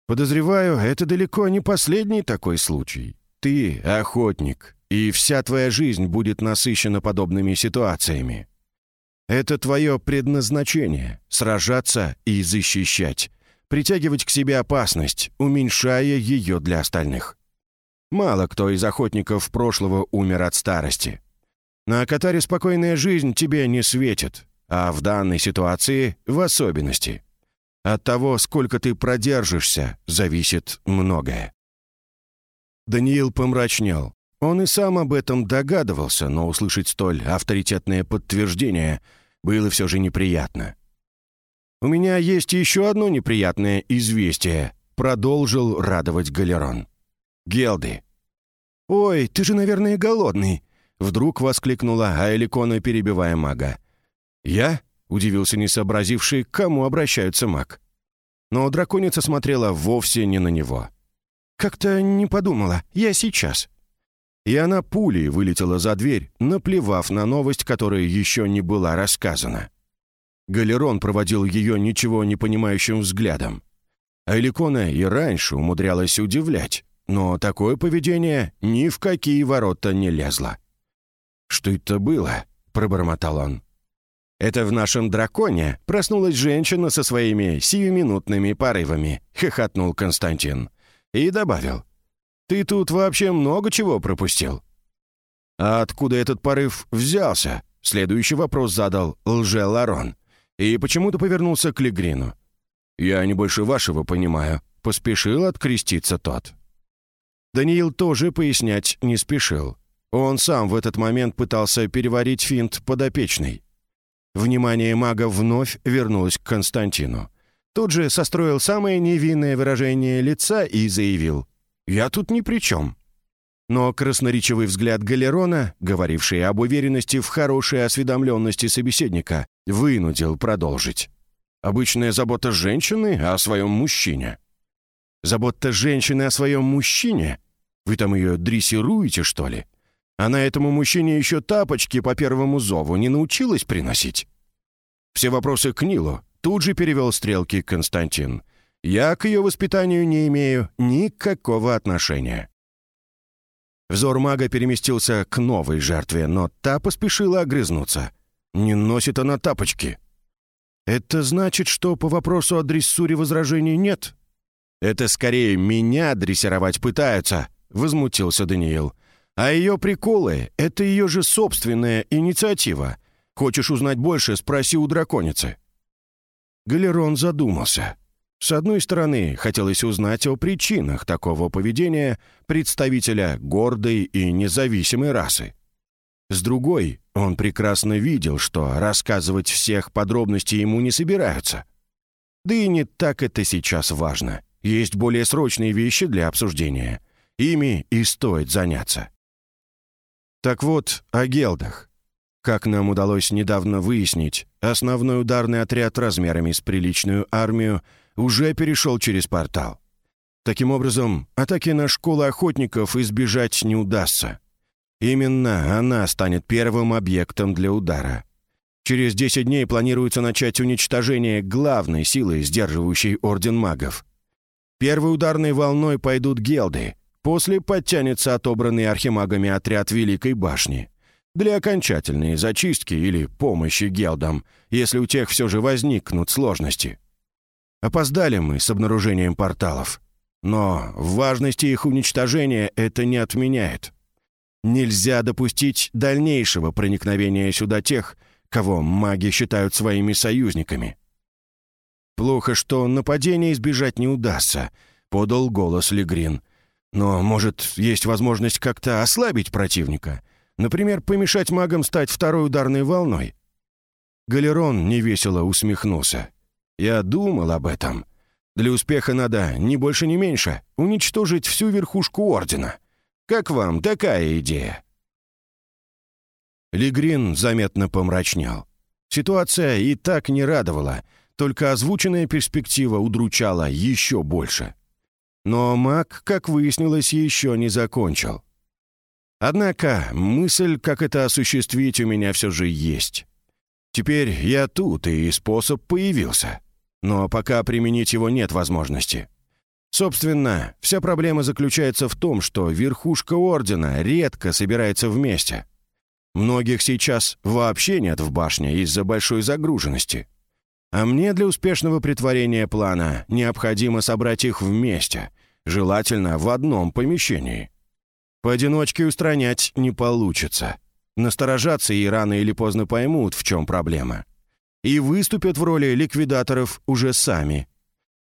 Подозреваю, это далеко не последний такой случай. Ты — охотник, и вся твоя жизнь будет насыщена подобными ситуациями. Это твое предназначение — сражаться и защищать, притягивать к себе опасность, уменьшая ее для остальных. Мало кто из охотников прошлого умер от старости. На Катаре спокойная жизнь тебе не светит, а в данной ситуации в особенности. От того, сколько ты продержишься, зависит многое. Даниил помрачнел. Он и сам об этом догадывался, но услышать столь авторитетное подтверждение было все же неприятно. «У меня есть еще одно неприятное известие», — продолжил радовать Галерон. «Гелды». «Ой, ты же, наверное, голодный», — вдруг воскликнула Айликона, перебивая мага. «Я?» — удивился не сообразивший, к кому обращаются маг. Но драконица смотрела вовсе не на него. «Как-то не подумала. Я сейчас». И она пулей вылетела за дверь, наплевав на новость, которая еще не была рассказана. Галерон проводил ее ничего не понимающим взглядом. Айликона и раньше умудрялась удивлять, но такое поведение ни в какие ворота не лезло. «Что это было?» — пробормотал он. «Это в нашем драконе проснулась женщина со своими сиюминутными порывами», — хохотнул Константин. И добавил. «Ты тут вообще много чего пропустил». «А откуда этот порыв взялся?» — следующий вопрос задал лже-Ларон. И почему-то повернулся к Легрину. «Я не больше вашего понимаю», — поспешил откреститься тот. Даниил тоже пояснять не спешил. Он сам в этот момент пытался переварить финт подопечный. Внимание мага вновь вернулось к Константину. Тут же состроил самое невинное выражение лица и заявил «Я тут ни при чем». Но красноречивый взгляд Галерона, говоривший об уверенности в хорошей осведомленности собеседника, вынудил продолжить. «Обычная забота женщины о своем мужчине». «Забота женщины о своем мужчине? Вы там ее дрессируете, что ли? Она этому мужчине еще тапочки по первому зову не научилась приносить? Все вопросы к Нилу тут же перевел стрелки Константин. Я к ее воспитанию не имею никакого отношения. Взор мага переместился к новой жертве, но та поспешила огрызнуться. Не носит она тапочки. Это значит, что по вопросу о дрессуре возражений нет? Это скорее меня дрессировать пытаются, возмутился Даниил. А ее приколы — это ее же собственная инициатива. Хочешь узнать больше, спроси у драконицы». Галерон задумался. С одной стороны, хотелось узнать о причинах такого поведения представителя гордой и независимой расы. С другой, он прекрасно видел, что рассказывать всех подробностей ему не собираются. Да и не так это сейчас важно. Есть более срочные вещи для обсуждения. Ими и стоит заняться. Так вот, о гелдах. Как нам удалось недавно выяснить, основной ударный отряд размерами с приличную армию уже перешел через портал. Таким образом, атаки на школу охотников избежать не удастся. Именно она станет первым объектом для удара. Через 10 дней планируется начать уничтожение главной силы, сдерживающей Орден Магов. Первой ударной волной пойдут гелды, После подтянется отобранный архимагами отряд Великой Башни. Для окончательной зачистки или помощи гелдам, если у тех все же возникнут сложности. Опоздали мы с обнаружением порталов. Но важности их уничтожения это не отменяет. Нельзя допустить дальнейшего проникновения сюда тех, кого маги считают своими союзниками. «Плохо, что нападения избежать не удастся», — подал голос Легрин — но, может, есть возможность как-то ослабить противника? Например, помешать магам стать второй ударной волной?» Галерон невесело усмехнулся. «Я думал об этом. Для успеха надо, ни больше, ни меньше, уничтожить всю верхушку Ордена. Как вам такая идея?» Лигрин заметно помрачнел. Ситуация и так не радовала, только озвученная перспектива удручала еще больше. Но маг, как выяснилось, еще не закончил. Однако мысль, как это осуществить, у меня все же есть. Теперь я тут, и способ появился. Но пока применить его нет возможности. Собственно, вся проблема заключается в том, что верхушка Ордена редко собирается вместе. Многих сейчас вообще нет в башне из-за большой загруженности. А мне для успешного притворения плана необходимо собрать их вместе, желательно в одном помещении. Поодиночке устранять не получится. Насторожатся и рано или поздно поймут, в чем проблема. И выступят в роли ликвидаторов уже сами.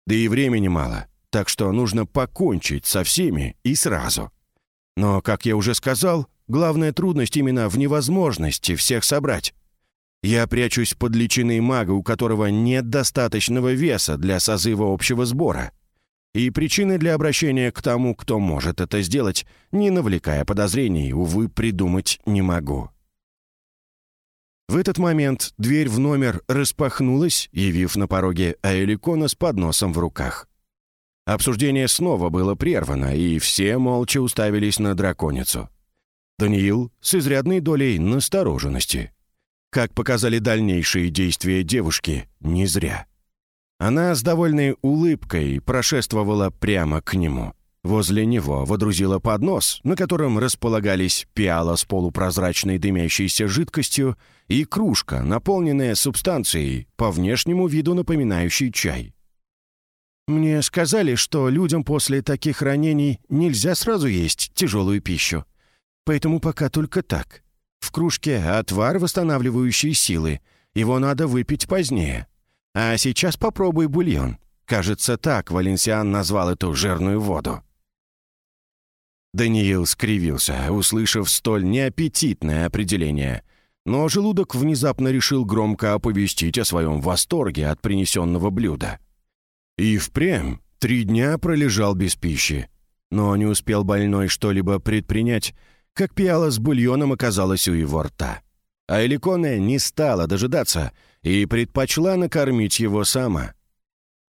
Да и времени мало, так что нужно покончить со всеми и сразу. Но, как я уже сказал, главная трудность именно в невозможности всех собрать. Я прячусь под личиной мага, у которого нет достаточного веса для созыва общего сбора. И причины для обращения к тому, кто может это сделать, не навлекая подозрений, увы, придумать не могу. В этот момент дверь в номер распахнулась, явив на пороге Аэликона с подносом в руках. Обсуждение снова было прервано, и все молча уставились на драконицу. Даниил с изрядной долей настороженности. Как показали дальнейшие действия девушки, не зря. Она с довольной улыбкой прошествовала прямо к нему. Возле него водрузила поднос, на котором располагались пиала с полупрозрачной дымящейся жидкостью и кружка, наполненная субстанцией, по внешнему виду напоминающей чай. «Мне сказали, что людям после таких ранений нельзя сразу есть тяжелую пищу. Поэтому пока только так. В кружке отвар, восстанавливающий силы. Его надо выпить позднее. А сейчас попробуй бульон. Кажется, так Валенсиан назвал эту жирную воду». Даниил скривился, услышав столь неаппетитное определение. Но желудок внезапно решил громко оповестить о своем восторге от принесенного блюда. И впрямь три дня пролежал без пищи. Но не успел больной что-либо предпринять, как пиала с бульоном оказалась у его рта. А Эликоне не стала дожидаться и предпочла накормить его сама.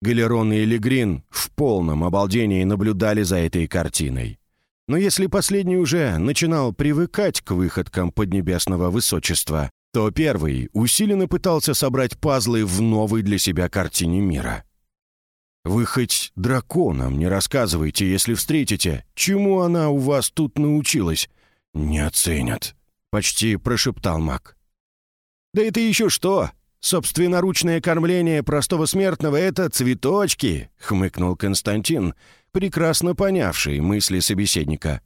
Галерон и Легрин в полном обалдении наблюдали за этой картиной. Но если последний уже начинал привыкать к выходкам поднебесного высочества, то первый усиленно пытался собрать пазлы в новой для себя картине мира. «Вы хоть драконам не рассказывайте, если встретите, чему она у вас тут научилась. Не оценят», — почти прошептал маг. «Да это еще что? Собственноручное кормление простого смертного — это цветочки», — хмыкнул Константин, прекрасно понявший мысли собеседника.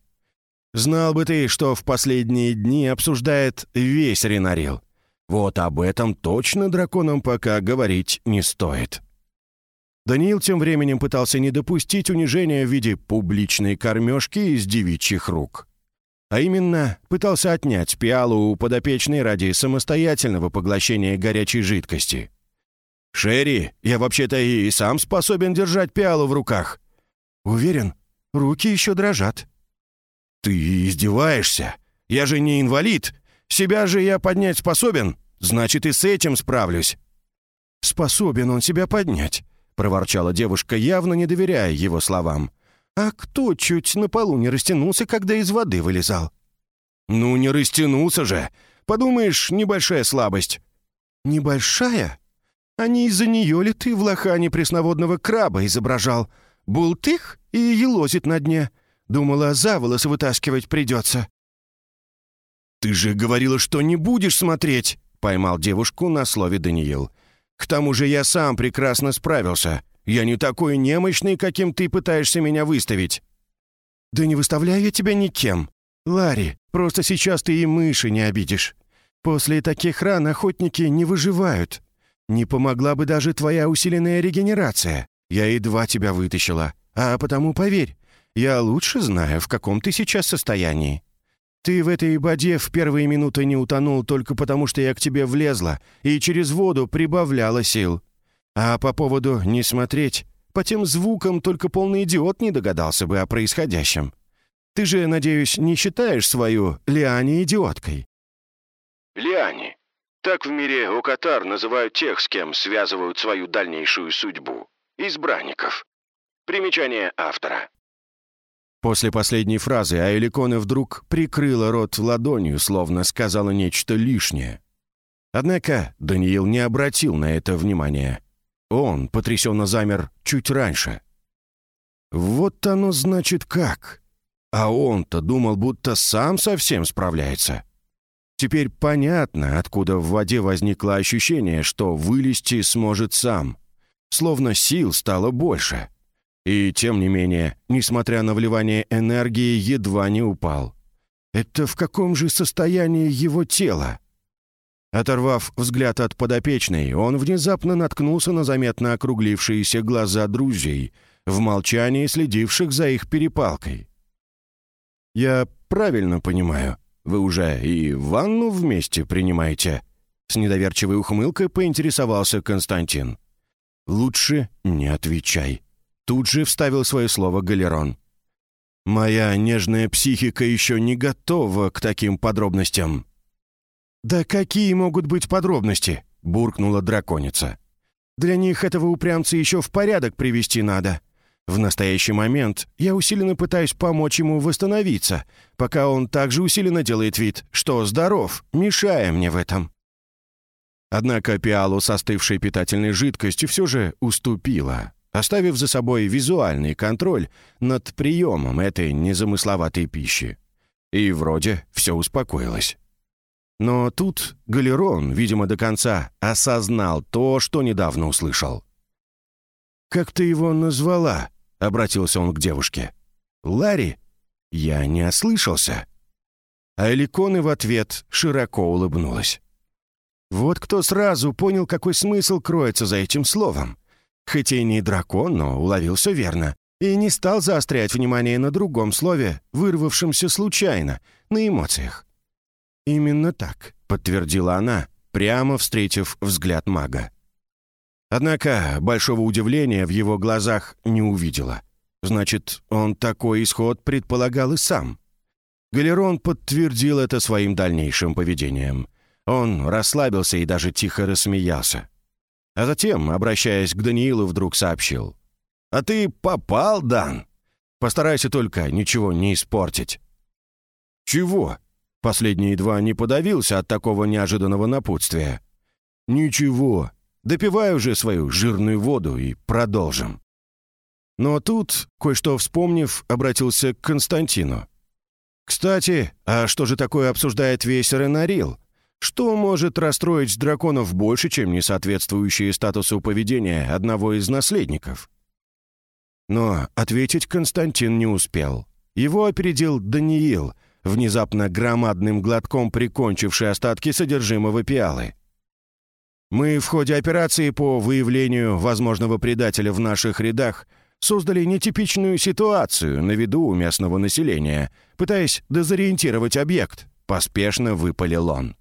«Знал бы ты, что в последние дни обсуждает весь Ренарил. Вот об этом точно драконам пока говорить не стоит». Даниил тем временем пытался не допустить унижения в виде публичной кормежки из девичьих рук. А именно, пытался отнять пиалу у подопечной ради самостоятельного поглощения горячей жидкости. «Шерри, я вообще-то и сам способен держать пиалу в руках». «Уверен, руки еще дрожат». «Ты издеваешься? Я же не инвалид. Себя же я поднять способен. Значит, и с этим справлюсь». «Способен он себя поднять проворчала девушка, явно не доверяя его словам. «А кто чуть на полу не растянулся, когда из воды вылезал?» «Ну, не растянулся же! Подумаешь, небольшая слабость». «Небольшая? А не из-за нее ли ты в лохане пресноводного краба изображал? Бултых и елозит на дне. Думала, за волосы вытаскивать придется». «Ты же говорила, что не будешь смотреть!» — поймал девушку на слове Даниил. К тому же я сам прекрасно справился. Я не такой немощный, каким ты пытаешься меня выставить». «Да не выставляю я тебя никем. Ларри, просто сейчас ты и мыши не обидишь. После таких ран охотники не выживают. Не помогла бы даже твоя усиленная регенерация. Я едва тебя вытащила. А потому поверь, я лучше знаю, в каком ты сейчас состоянии. Ты в этой боде в первые минуты не утонул только потому, что я к тебе влезла и через воду прибавляла сил. А по поводу «не смотреть», по тем звукам только полный идиот не догадался бы о происходящем. Ты же, надеюсь, не считаешь свою Лиане идиоткой?» «Лиане. Так в мире Окатар называют тех, с кем связывают свою дальнейшую судьбу. Избранников. Примечание автора. После последней фразы Айликона вдруг прикрыла рот ладонью, словно сказала нечто лишнее. Однако Даниил не обратил на это внимания. Он потрясенно замер чуть раньше. «Вот оно значит как!» А он-то думал, будто сам совсем справляется. Теперь понятно, откуда в воде возникло ощущение, что вылезти сможет сам. Словно сил стало больше. И тем не менее, несмотря на вливание энергии, едва не упал. Это в каком же состоянии его тело? Оторвав взгляд от подопечной, он внезапно наткнулся на заметно округлившиеся глаза друзей, в молчании следивших за их перепалкой. «Я правильно понимаю, вы уже и ванну вместе принимаете?» С недоверчивой ухмылкой поинтересовался Константин. «Лучше не отвечай», Тут же вставил свое слово Галерон. «Моя нежная психика еще не готова к таким подробностям». «Да какие могут быть подробности?» — буркнула драконица. «Для них этого упрямца еще в порядок привести надо. В настоящий момент я усиленно пытаюсь помочь ему восстановиться, пока он также усиленно делает вид, что здоров, мешая мне в этом». Однако пиалу с остывшей питательной жидкостью все же уступила оставив за собой визуальный контроль над приемом этой незамысловатой пищи. И вроде все успокоилось. Но тут Галерон, видимо, до конца осознал то, что недавно услышал. «Как ты его назвала?» — обратился он к девушке. «Ларри? Я не ослышался». А Эликоны в ответ широко улыбнулась. Вот кто сразу понял, какой смысл кроется за этим словом. Хоть и не дракон, но уловил все верно. И не стал заострять внимание на другом слове, вырвавшемся случайно, на эмоциях. «Именно так», — подтвердила она, прямо встретив взгляд мага. Однако большого удивления в его глазах не увидела. Значит, он такой исход предполагал и сам. Галерон подтвердил это своим дальнейшим поведением. Он расслабился и даже тихо рассмеялся. А затем, обращаясь к Даниилу, вдруг сообщил. «А ты попал, Дан? Постарайся только ничего не испортить». «Чего?» Последний едва не подавился от такого неожиданного напутствия. «Ничего. Допивай уже свою жирную воду и продолжим». Но тут, кое-что вспомнив, обратился к Константину. «Кстати, а что же такое обсуждает весь Ренарил? Что может расстроить драконов больше, чем несоответствующие статусу поведения одного из наследников?» Но ответить Константин не успел. Его опередил Даниил, внезапно громадным глотком прикончивший остатки содержимого пиалы. «Мы в ходе операции по выявлению возможного предателя в наших рядах создали нетипичную ситуацию на виду у местного населения, пытаясь дезориентировать объект», — поспешно выпалил он.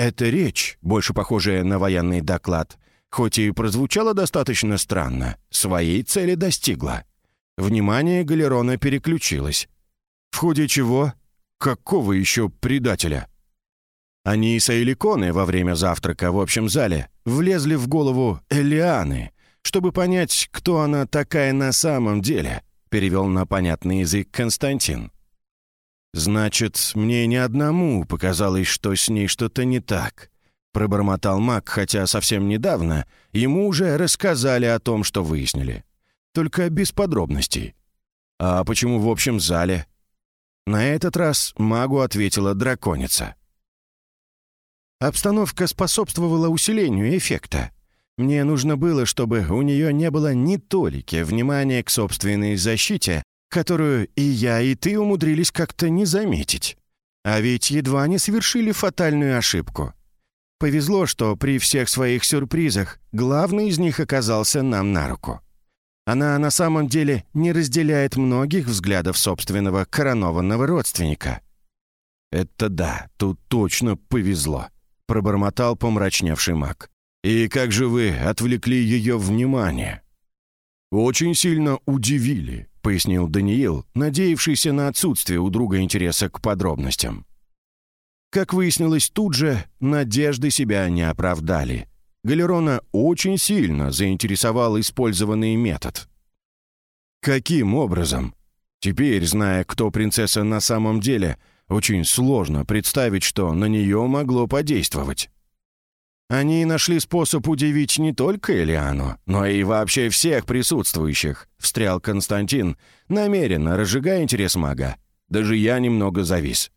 Эта речь, больше похожая на военный доклад, хоть и прозвучала достаточно странно, своей цели достигла. Внимание Галерона переключилось. В ходе чего? Какого еще предателя? Они с Эйликоны во время завтрака в общем зале влезли в голову Элианы, чтобы понять, кто она такая на самом деле, перевел на понятный язык Константин. «Значит, мне не одному показалось, что с ней что-то не так», — пробормотал маг, хотя совсем недавно ему уже рассказали о том, что выяснили. Только без подробностей. «А почему в общем зале?» На этот раз магу ответила драконица. Обстановка способствовала усилению эффекта. Мне нужно было, чтобы у нее не было ни толики внимания к собственной защите, которую и я, и ты умудрились как-то не заметить. А ведь едва не совершили фатальную ошибку. Повезло, что при всех своих сюрпризах главный из них оказался нам на руку. Она на самом деле не разделяет многих взглядов собственного коронованного родственника. «Это да, тут точно повезло», — пробормотал помрачневший маг. «И как же вы отвлекли ее внимание?» «Очень сильно удивили», — пояснил Даниил, надеявшийся на отсутствие у друга интереса к подробностям. Как выяснилось тут же, надежды себя не оправдали. Галерона очень сильно заинтересовал использованный метод. Каким образом? Теперь, зная, кто принцесса на самом деле, очень сложно представить, что на нее могло подействовать. Они нашли способ удивить не только Элиану, но и вообще всех присутствующих, встрял Константин, намеренно разжигая интерес мага. Даже я немного завис.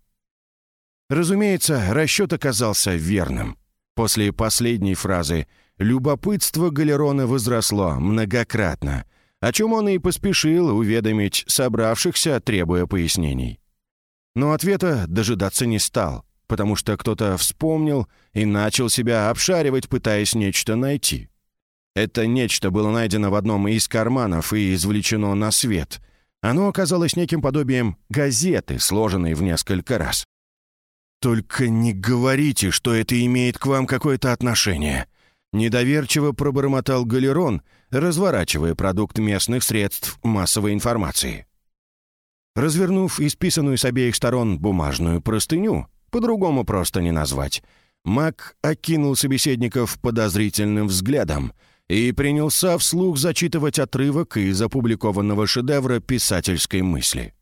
Разумеется, расчет оказался верным. После последней фразы любопытство Галерона возросло многократно, о чем он и поспешил уведомить собравшихся, требуя пояснений. Но ответа дожидаться не стал потому что кто-то вспомнил и начал себя обшаривать, пытаясь нечто найти. Это нечто было найдено в одном из карманов и извлечено на свет. Оно оказалось неким подобием газеты, сложенной в несколько раз. «Только не говорите, что это имеет к вам какое-то отношение», Недоверчиво пробормотал Галерон, разворачивая продукт местных средств массовой информации. Развернув исписанную с обеих сторон бумажную простыню, по-другому просто не назвать. Мак окинул собеседников подозрительным взглядом и принялся вслух зачитывать отрывок из опубликованного шедевра писательской мысли.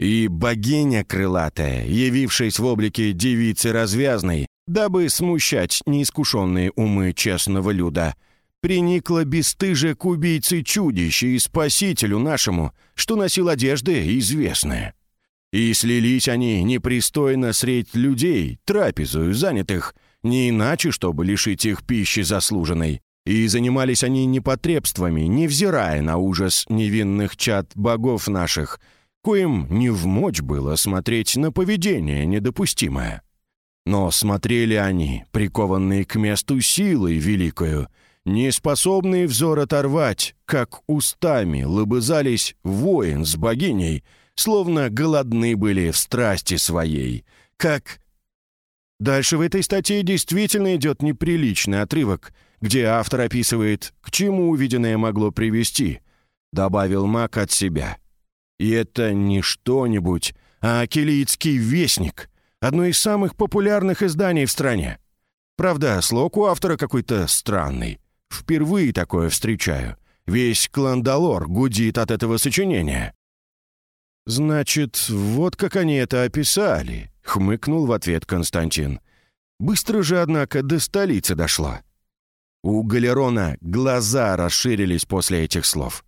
И богиня крылатая, явившись в облике девицы развязной, дабы смущать неискушенные умы честного люда, приникла бесстыже к убийце чудища и спасителю нашему, что носил одежды известные. И слились они непристойно средь людей, трапезую занятых, не иначе, чтобы лишить их пищи заслуженной. И занимались они непотребствами, невзирая на ужас невинных чад богов наших, коим не в мочь было смотреть на поведение недопустимое. Но смотрели они, прикованные к месту силой великою, не способные взор оторвать, как устами лобызались воин с богиней — словно голодны были в страсти своей, как... Дальше в этой статье действительно идет неприличный отрывок, где автор описывает, к чему увиденное могло привести, добавил Мак от себя. И это не что-нибудь, а «Килиитский вестник», одно из самых популярных изданий в стране. Правда, слог у автора какой-то странный. Впервые такое встречаю. Весь Кландалор гудит от этого сочинения». «Значит, вот как они это описали», — хмыкнул в ответ Константин. «Быстро же, однако, до столицы дошло». У Галерона глаза расширились после этих слов.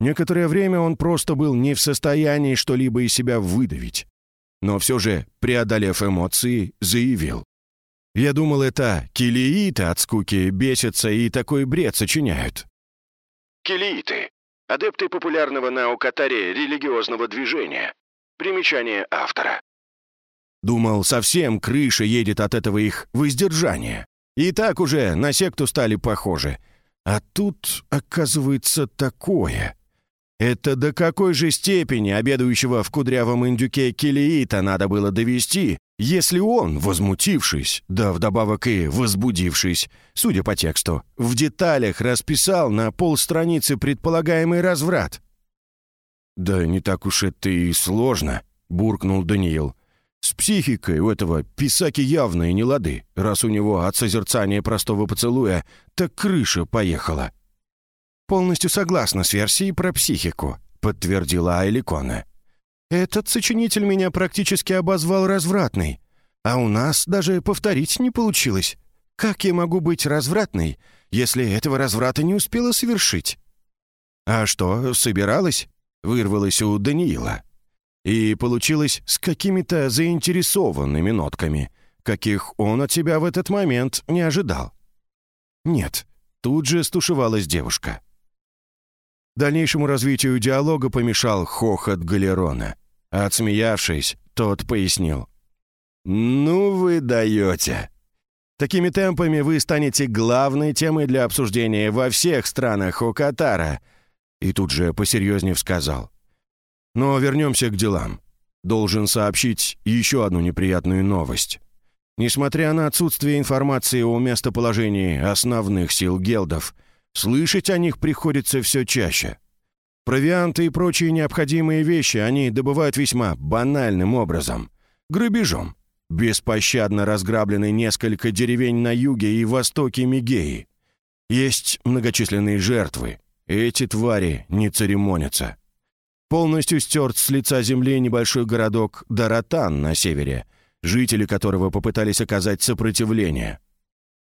Некоторое время он просто был не в состоянии что-либо из себя выдавить. Но все же, преодолев эмоции, заявил. «Я думал, это килииты от скуки бесятся и такой бред сочиняют». Килииты — адепты популярного на Окатаре религиозного движения. Примечание автора. Думал, совсем крыша едет от этого их воздержания. И так уже на секту стали похожи. А тут, оказывается, такое. Это до какой же степени обедающего в кудрявом индюке Келиита надо было довести, если он, возмутившись, да вдобавок и возбудившись, судя по тексту, в деталях расписал на полстраницы предполагаемый разврат? «Да не так уж это и сложно», — буркнул Даниил. С психикой у этого писаки явные не лады, раз у него от созерцания простого поцелуя так крыша поехала. «Полностью согласна с версией про психику», — подтвердила Айликона. «Этот сочинитель меня практически обозвал развратной, а у нас даже повторить не получилось. Как я могу быть развратной, если этого разврата не успела совершить?» «А что, собиралась?» — вырвалась у Даниила. И получилось с какими-то заинтересованными нотками, каких он от тебя в этот момент не ожидал. Нет, тут же стушевалась девушка. Дальнейшему развитию диалога помешал хохот Галерона. Отсмеявшись, тот пояснил. «Ну вы даете!» Такими темпами вы станете главной темой для обсуждения во всех странах Окатара. И тут же посерьезнее сказал. Но вернемся к делам. Должен сообщить еще одну неприятную новость. Несмотря на отсутствие информации о местоположении основных сил гелдов, слышать о них приходится все чаще. Провианты и прочие необходимые вещи они добывают весьма банальным образом. Грабежом. Беспощадно разграблены несколько деревень на юге и востоке Мигеи. Есть многочисленные жертвы. Эти твари не церемонятся. Полностью стерт с лица земли небольшой городок Даратан на севере, жители которого попытались оказать сопротивление.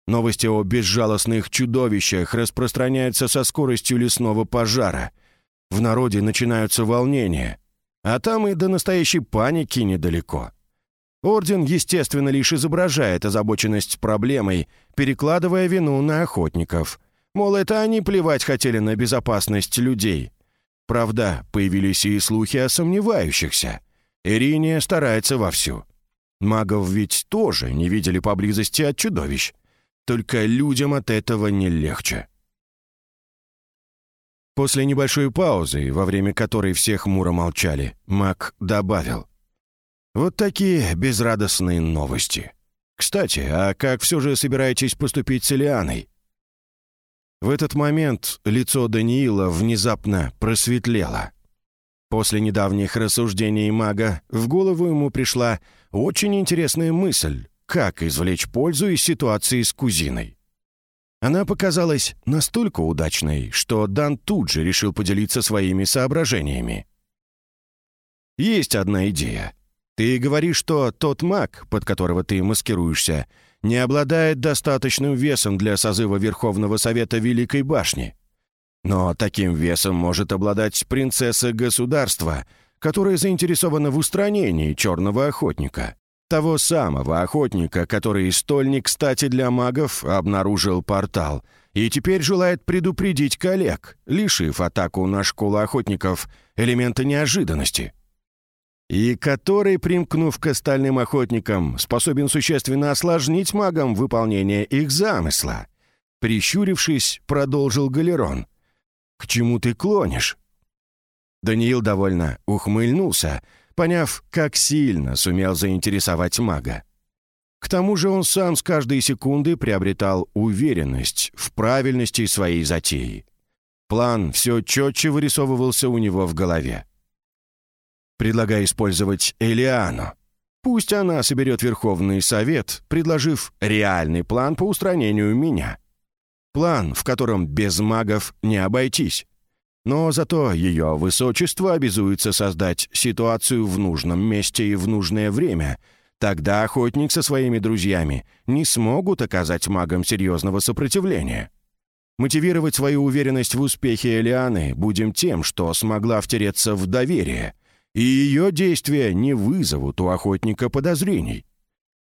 Новости о безжалостных чудовищах распространяются со скоростью лесного пожара. В народе начинаются волнения, а там и до настоящей паники недалеко. Орден, естественно, лишь изображает озабоченность проблемой, перекладывая вину на охотников. Мол, это они плевать хотели на безопасность людей. Правда, появились и слухи о сомневающихся. Ириния старается вовсю. Магов ведь тоже не видели поблизости от чудовищ. Только людям от этого не легче. После небольшой паузы, во время которой все хмуро молчали, маг добавил. «Вот такие безрадостные новости. Кстати, а как все же собираетесь поступить с Элианой? В этот момент лицо Даниила внезапно просветлело. После недавних рассуждений мага в голову ему пришла очень интересная мысль, как извлечь пользу из ситуации с кузиной. Она показалась настолько удачной, что Дан тут же решил поделиться своими соображениями. «Есть одна идея. Ты говоришь, что тот маг, под которого ты маскируешься, не обладает достаточным весом для созыва Верховного Совета Великой Башни. Но таким весом может обладать принцесса государства, которая заинтересована в устранении черного охотника. Того самого охотника, который столь не кстати для магов обнаружил портал и теперь желает предупредить коллег, лишив атаку на школу охотников элемента неожиданности и который, примкнув к остальным охотникам, способен существенно осложнить магам выполнение их замысла. Прищурившись, продолжил Галерон. «К чему ты клонишь?» Даниил довольно ухмыльнулся, поняв, как сильно сумел заинтересовать мага. К тому же он сам с каждой секунды приобретал уверенность в правильности своей затеи. План все четче вырисовывался у него в голове. Предлагаю использовать Элиану. Пусть она соберет Верховный Совет, предложив реальный план по устранению меня. План, в котором без магов не обойтись. Но зато ее высочество обязуется создать ситуацию в нужном месте и в нужное время. Тогда охотник со своими друзьями не смогут оказать магам серьезного сопротивления. Мотивировать свою уверенность в успехе Элианы будем тем, что смогла втереться в доверие, и ее действия не вызовут у охотника подозрений.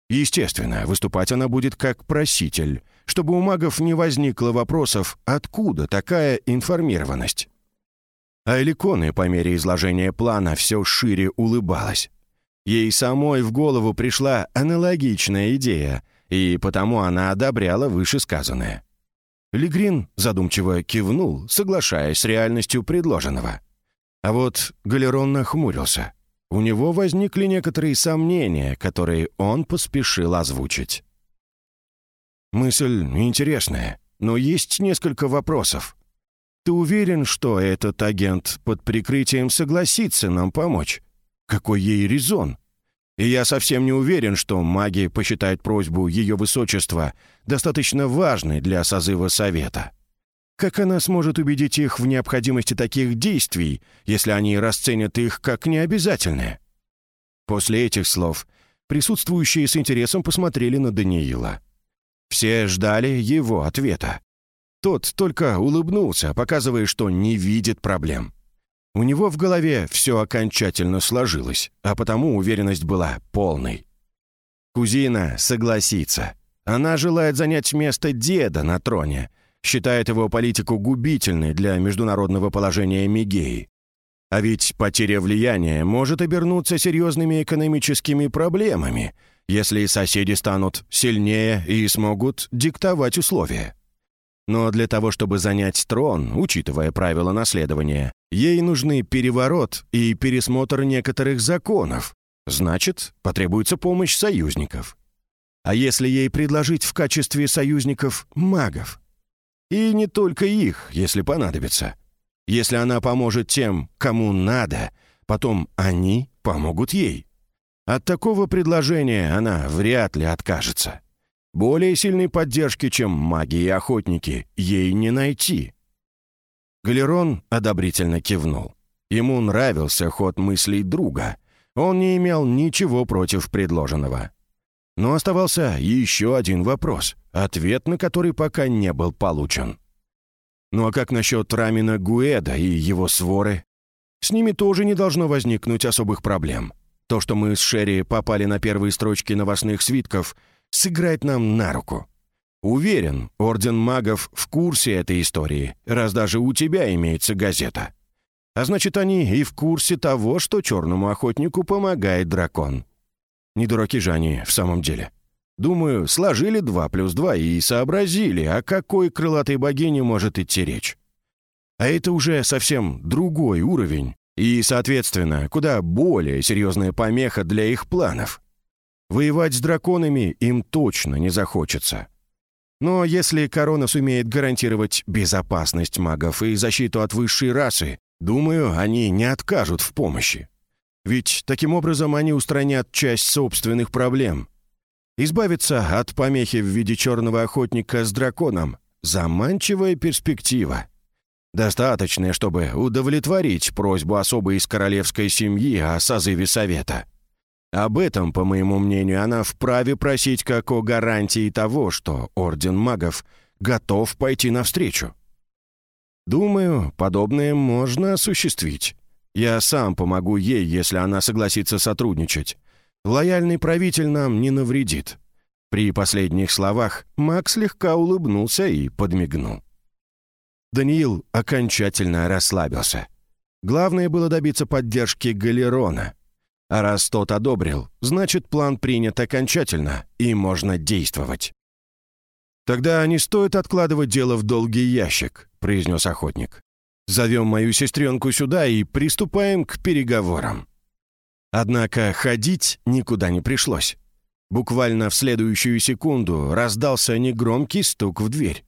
Естественно, выступать она будет как проситель, чтобы у магов не возникло вопросов, откуда такая информированность. А Эликоны по мере изложения плана все шире улыбалась. Ей самой в голову пришла аналогичная идея, и потому она одобряла вышесказанное. Легрин задумчиво кивнул, соглашаясь с реальностью предложенного. А вот Галерон нахмурился. У него возникли некоторые сомнения, которые он поспешил озвучить. «Мысль интересная, но есть несколько вопросов. Ты уверен, что этот агент под прикрытием согласится нам помочь? Какой ей резон? И я совсем не уверен, что маги посчитают просьбу ее высочества достаточно важной для созыва совета. Как она сможет убедить их в необходимости таких действий, если они расценят их как необязательные? После этих слов присутствующие с интересом посмотрели на Даниила. Все ждали его ответа. Тот только улыбнулся, показывая, что не видит проблем. У него в голове все окончательно сложилось, а потому уверенность была полной. Кузина согласится. Она желает занять место деда на троне, считает его политику губительной для международного положения Мигеи. А ведь потеря влияния может обернуться серьезными экономическими проблемами, если соседи станут сильнее и смогут диктовать условия. Но для того, чтобы занять трон, учитывая правила наследования, ей нужны переворот и пересмотр некоторых законов. Значит, потребуется помощь союзников. А если ей предложить в качестве союзников магов? И не только их, если понадобится. Если она поможет тем, кому надо, потом они помогут ей. От такого предложения она вряд ли откажется. Более сильной поддержки, чем маги и охотники, ей не найти. Галерон одобрительно кивнул. Ему нравился ход мыслей друга. Он не имел ничего против предложенного. Но оставался еще один вопрос, ответ на который пока не был получен. Ну а как насчет Рамина Гуэда и его своры? С ними тоже не должно возникнуть особых проблем. То, что мы с Шерри попали на первые строчки новостных свитков, сыграет нам на руку. Уверен, Орден Магов в курсе этой истории, раз даже у тебя имеется газета. А значит, они и в курсе того, что черному охотнику помогает дракон. Не дураки же они в самом деле. Думаю, сложили два плюс два и сообразили, о какой крылатой богине может идти речь. А это уже совсем другой уровень и, соответственно, куда более серьезная помеха для их планов. Воевать с драконами им точно не захочется. Но если корона сумеет гарантировать безопасность магов и защиту от высшей расы, думаю, они не откажут в помощи. Ведь таким образом они устранят часть собственных проблем. Избавиться от помехи в виде черного охотника с драконом – заманчивая перспектива. Достаточная, чтобы удовлетворить просьбу особой из королевской семьи о созыве совета. Об этом, по моему мнению, она вправе просить как о гарантии того, что Орден Магов готов пойти навстречу. Думаю, подобное можно осуществить. Я сам помогу ей, если она согласится сотрудничать. Лояльный правитель нам не навредит». При последних словах Макс слегка улыбнулся и подмигнул. Даниил окончательно расслабился. Главное было добиться поддержки Галерона. А раз тот одобрил, значит, план принят окончательно, и можно действовать. «Тогда не стоит откладывать дело в долгий ящик», — произнес охотник. Зовем мою сестренку сюда и приступаем к переговорам». Однако ходить никуда не пришлось. Буквально в следующую секунду раздался негромкий стук в дверь.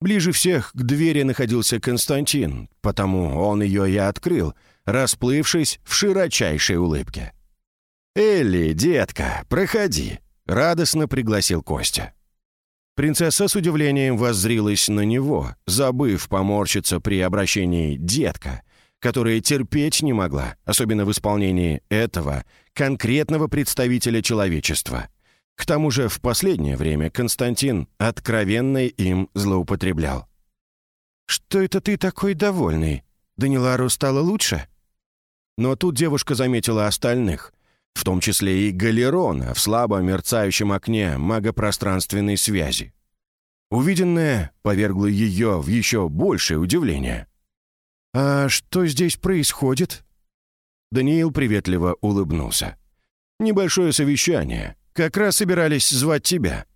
Ближе всех к двери находился Константин, потому он ее и открыл, расплывшись в широчайшей улыбке. «Элли, детка, проходи», — радостно пригласил Костя. Принцесса с удивлением воззрилась на него, забыв поморщиться при обращении «детка», которая терпеть не могла, особенно в исполнении этого конкретного представителя человечества. К тому же в последнее время Константин откровенно им злоупотреблял. «Что это ты такой довольный? Данилару стало лучше?» Но тут девушка заметила остальных, в том числе и Галерона в слабо мерцающем окне магопространственной связи. Увиденное повергло ее в еще большее удивление. «А что здесь происходит?» Даниил приветливо улыбнулся. «Небольшое совещание. Как раз собирались звать тебя».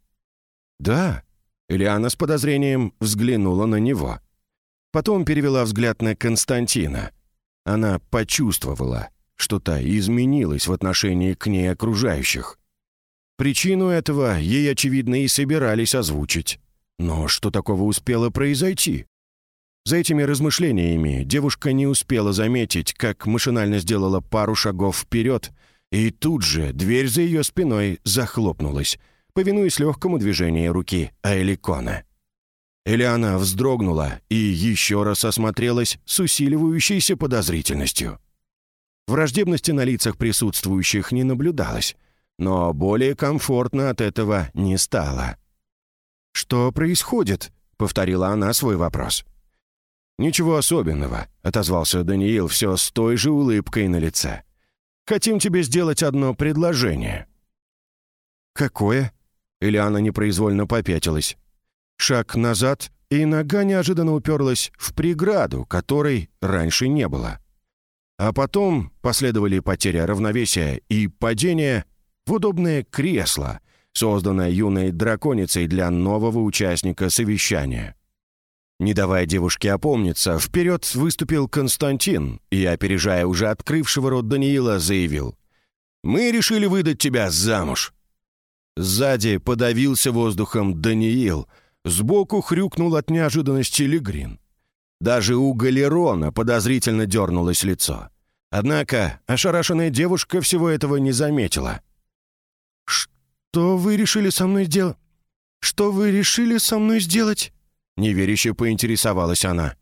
«Да?» Ильяна с подозрением взглянула на него. Потом перевела взгляд на Константина. Она почувствовала, что-то изменилось в отношении к ней окружающих. Причину этого ей, очевидно, и собирались озвучить. Но что такого успело произойти? За этими размышлениями девушка не успела заметить, как машинально сделала пару шагов вперед, и тут же дверь за ее спиной захлопнулась, повинуясь легкому движению руки Аэликона. Элиана вздрогнула и еще раз осмотрелась с усиливающейся подозрительностью. Враждебности на лицах присутствующих не наблюдалось, но более комфортно от этого не стало. «Что происходит?» — повторила она свой вопрос. «Ничего особенного», — отозвался Даниил все с той же улыбкой на лице. «Хотим тебе сделать одно предложение». «Какое?» — Ильяна непроизвольно попятилась. Шаг назад, и нога неожиданно уперлась в преграду, которой раньше не было. А потом последовали потеря равновесия и падение в удобное кресло, созданное юной драконицей для нового участника совещания. Не давая девушке опомниться, вперед выступил Константин и, опережая уже открывшего рот Даниила, заявил «Мы решили выдать тебя замуж». Сзади подавился воздухом Даниил, сбоку хрюкнул от неожиданности Легрин. Даже у Галерона подозрительно дернулось лицо. Однако ошарашенная девушка всего этого не заметила. «Что вы решили со мной сделать? Что вы решили со мной сделать?» Неверяще поинтересовалась она.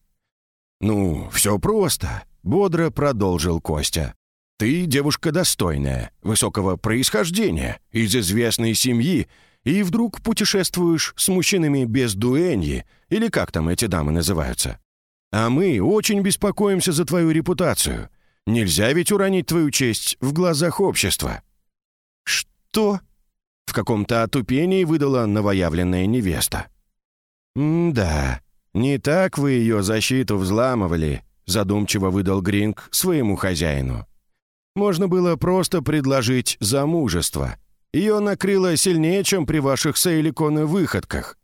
«Ну, все просто», — бодро продолжил Костя. «Ты девушка достойная, высокого происхождения, из известной семьи, и вдруг путешествуешь с мужчинами без дуэньи, или как там эти дамы называются. А мы очень беспокоимся за твою репутацию. Нельзя ведь уронить твою честь в глазах общества». «Что?» — в каком-то отупении выдала новоявленная невеста. «Да, не так вы ее защиту взламывали», — задумчиво выдал Гринг своему хозяину. «Можно было просто предложить замужество. Ее накрыло сильнее, чем при ваших Сейликоны выходках».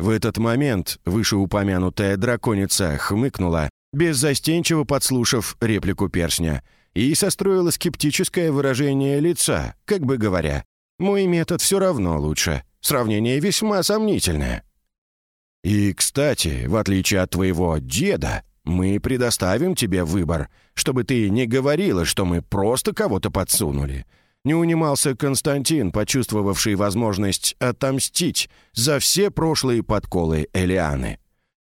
В этот момент вышеупомянутая драконица хмыкнула, беззастенчиво подслушав реплику персня, и состроила скептическое выражение лица, как бы говоря, «Мой метод все равно лучше. Сравнение весьма сомнительное». «И, кстати, в отличие от твоего деда, мы предоставим тебе выбор, чтобы ты не говорила, что мы просто кого-то подсунули. Не унимался Константин, почувствовавший возможность отомстить за все прошлые подколы Элианы.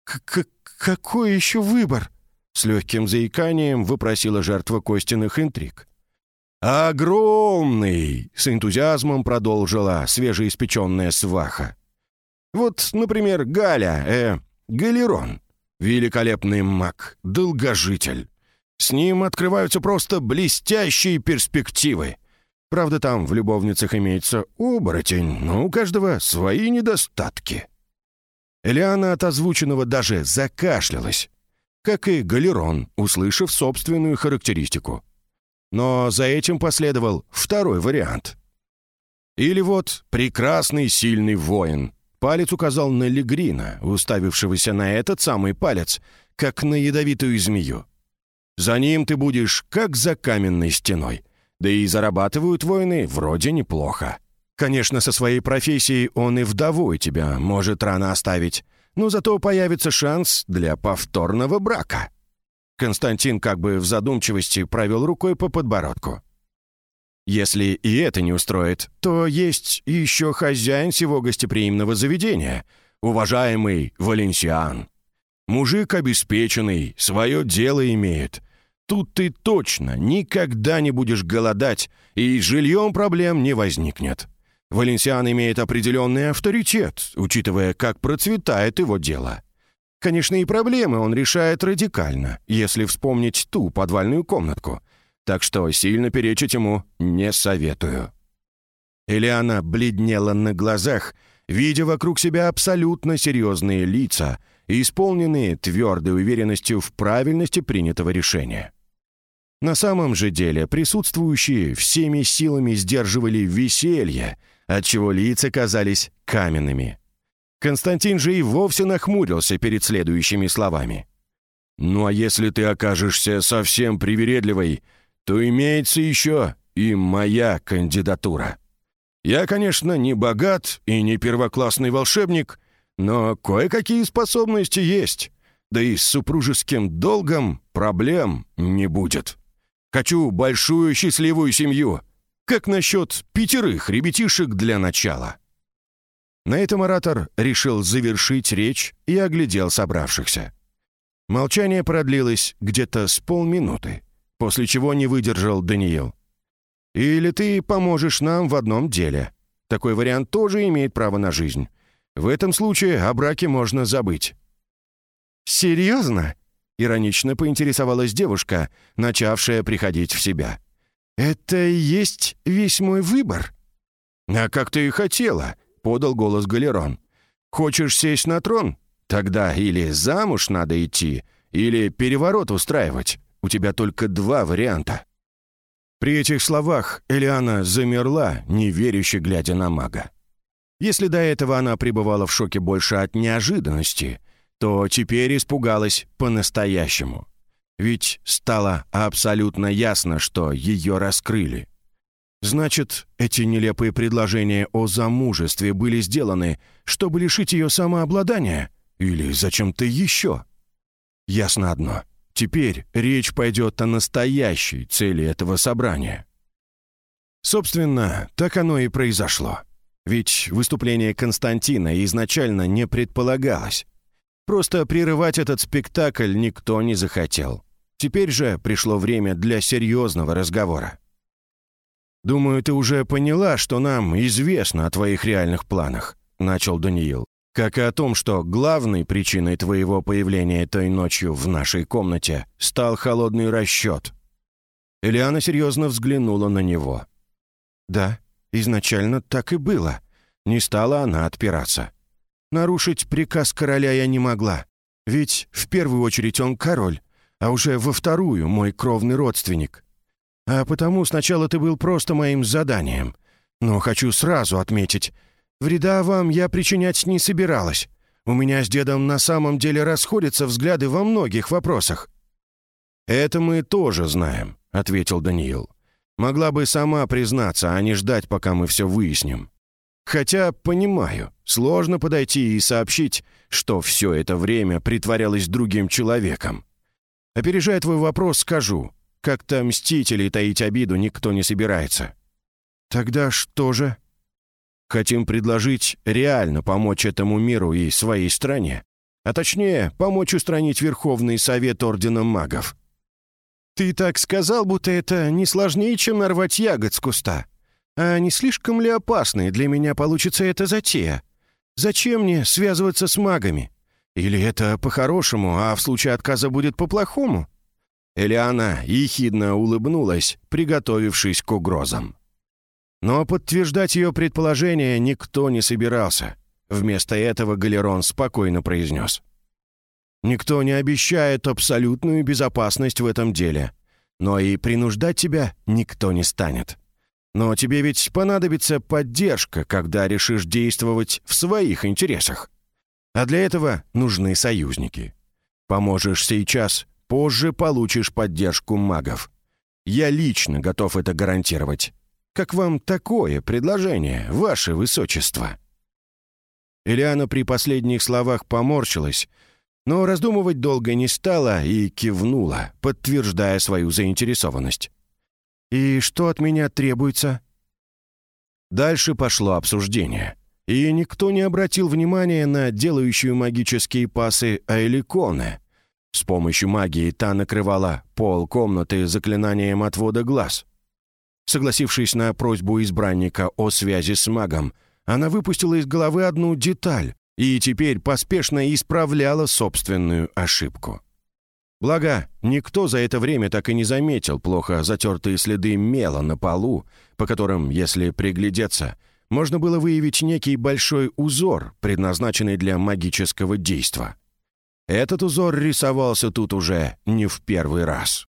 «К «Какой еще выбор?» — с легким заиканием выпросила жертва Костиных интриг. «Огромный!» — с энтузиазмом продолжила свежеиспеченная сваха. «Вот, например, Галя, э, Галерон. Великолепный маг, долгожитель. С ним открываются просто блестящие перспективы. Правда, там в любовницах имеется оборотень, но у каждого свои недостатки». Элиана от озвученного даже закашлялась, как и Галерон, услышав собственную характеристику. Но за этим последовал второй вариант. Или вот прекрасный сильный воин. Палец указал на Легрина, уставившегося на этот самый палец, как на ядовитую змею. За ним ты будешь как за каменной стеной — да и зарабатывают воины вроде неплохо. Конечно, со своей профессией он и вдовой тебя может рано оставить, но зато появится шанс для повторного брака». Константин как бы в задумчивости провел рукой по подбородку. Если и это не устроит, то есть еще хозяин всего гостеприимного заведения, уважаемый Валенсиан. Мужик обеспеченный, свое дело имеет. Тут ты точно никогда не будешь голодать, и с жильем проблем не возникнет. Валенсиан имеет определенный авторитет, учитывая, как процветает его дело. Конечно, и проблемы он решает радикально, если вспомнить ту подвальную комнатку. Так что сильно перечить ему не советую. Элиана бледнела на глазах, видя вокруг себя абсолютно серьезные лица, исполненные твердой уверенностью в правильности принятого решения. На самом же деле присутствующие всеми силами сдерживали веселье, отчего лица казались каменными. Константин же и вовсе нахмурился перед следующими словами. «Ну а если ты окажешься совсем привередливой, то имеется еще и моя кандидатура. Я, конечно, не богат и не первоклассный волшебник, но кое-какие способности есть, да и с супружеским долгом проблем не будет. Хочу большую счастливую семью. Как насчет пятерых ребятишек для начала?» На этом оратор решил завершить речь и оглядел собравшихся. Молчание продлилось где-то с полминуты, после чего не выдержал Даниил. «Или ты поможешь нам в одном деле. Такой вариант тоже имеет право на жизнь. В этом случае о браке можно забыть». «Серьезно?» — иронично поинтересовалась девушка, начавшая приходить в себя. «Это и есть весь мой выбор?» «А как ты и хотела», — подал голос Галерон. «Хочешь сесть на трон? Тогда или замуж надо идти, или переворот устраивать. У тебя только два варианта». При этих словах Элиана замерла, неверяще глядя на мага. Если до этого она пребывала в шоке больше от неожиданности, то теперь испугалась по-настоящему. Ведь стало абсолютно ясно, что ее раскрыли. Значит, эти нелепые предложения о замужестве были сделаны, чтобы лишить ее самообладания? Или зачем-то еще? Ясно одно. Теперь речь пойдет о настоящей цели этого собрания. Собственно, так оно и произошло. Ведь выступление Константина изначально не предполагалось. Просто прерывать этот спектакль никто не захотел. Теперь же пришло время для серьезного разговора. «Думаю, ты уже поняла, что нам известно о твоих реальных планах», — начал Даниил. «Как и о том, что главной причиной твоего появления той ночью в нашей комнате стал холодный расчет». Элиана серьезно взглянула на него. «Да, изначально так и было». Не стала она отпираться. «Нарушить приказ короля я не могла. Ведь в первую очередь он король, а уже во вторую мой кровный родственник. А потому сначала ты был просто моим заданием. Но хочу сразу отметить, вреда вам я причинять не собиралась. У меня с дедом на самом деле расходятся взгляды во многих вопросах». «Это мы тоже знаем», — ответил Даниил. «Могла бы сама признаться, а не ждать, пока мы все выясним. Хотя, понимаю, сложно подойти и сообщить, что все это время притворялась другим человеком. Опережая твой вопрос, скажу, как-то мстить или таить обиду никто не собирается. Тогда что же? Хотим предложить реально помочь этому миру и своей стране. А точнее, помочь устранить Верховный Совет Ордена Магов. Ты так сказал, будто это не сложнее, чем нарвать ягод с куста. А не слишком ли опасной для меня получится эта затея? Зачем мне связываться с магами? Или это по-хорошему, а в случае отказа будет по-плохому? Элиана ехидно улыбнулась, приготовившись к угрозам. Но подтверждать ее предположение никто не собирался. Вместо этого Галерон спокойно произнес. «Никто не обещает абсолютную безопасность в этом деле, но и принуждать тебя никто не станет. Но тебе ведь понадобится поддержка, когда решишь действовать в своих интересах. А для этого нужны союзники. Поможешь сейчас, Позже получишь поддержку магов. Я лично готов это гарантировать. Как вам такое предложение, ваше высочество?» Элиана при последних словах поморщилась, но раздумывать долго не стала и кивнула, подтверждая свою заинтересованность. И что от меня требуется?» Дальше пошло обсуждение, и никто не обратил внимания на делающую магические пасы Айликоне. С помощью магии та накрывала пол комнаты заклинанием отвода глаз. Согласившись на просьбу избранника о связи с магом, она выпустила из головы одну деталь и теперь поспешно исправляла собственную ошибку. Благо, никто за это время так и не заметил плохо затертые следы мела на полу, по которым, если приглядеться, можно было выявить некий большой узор, предназначенный для магического действа. Этот узор рисовался тут уже не в первый раз.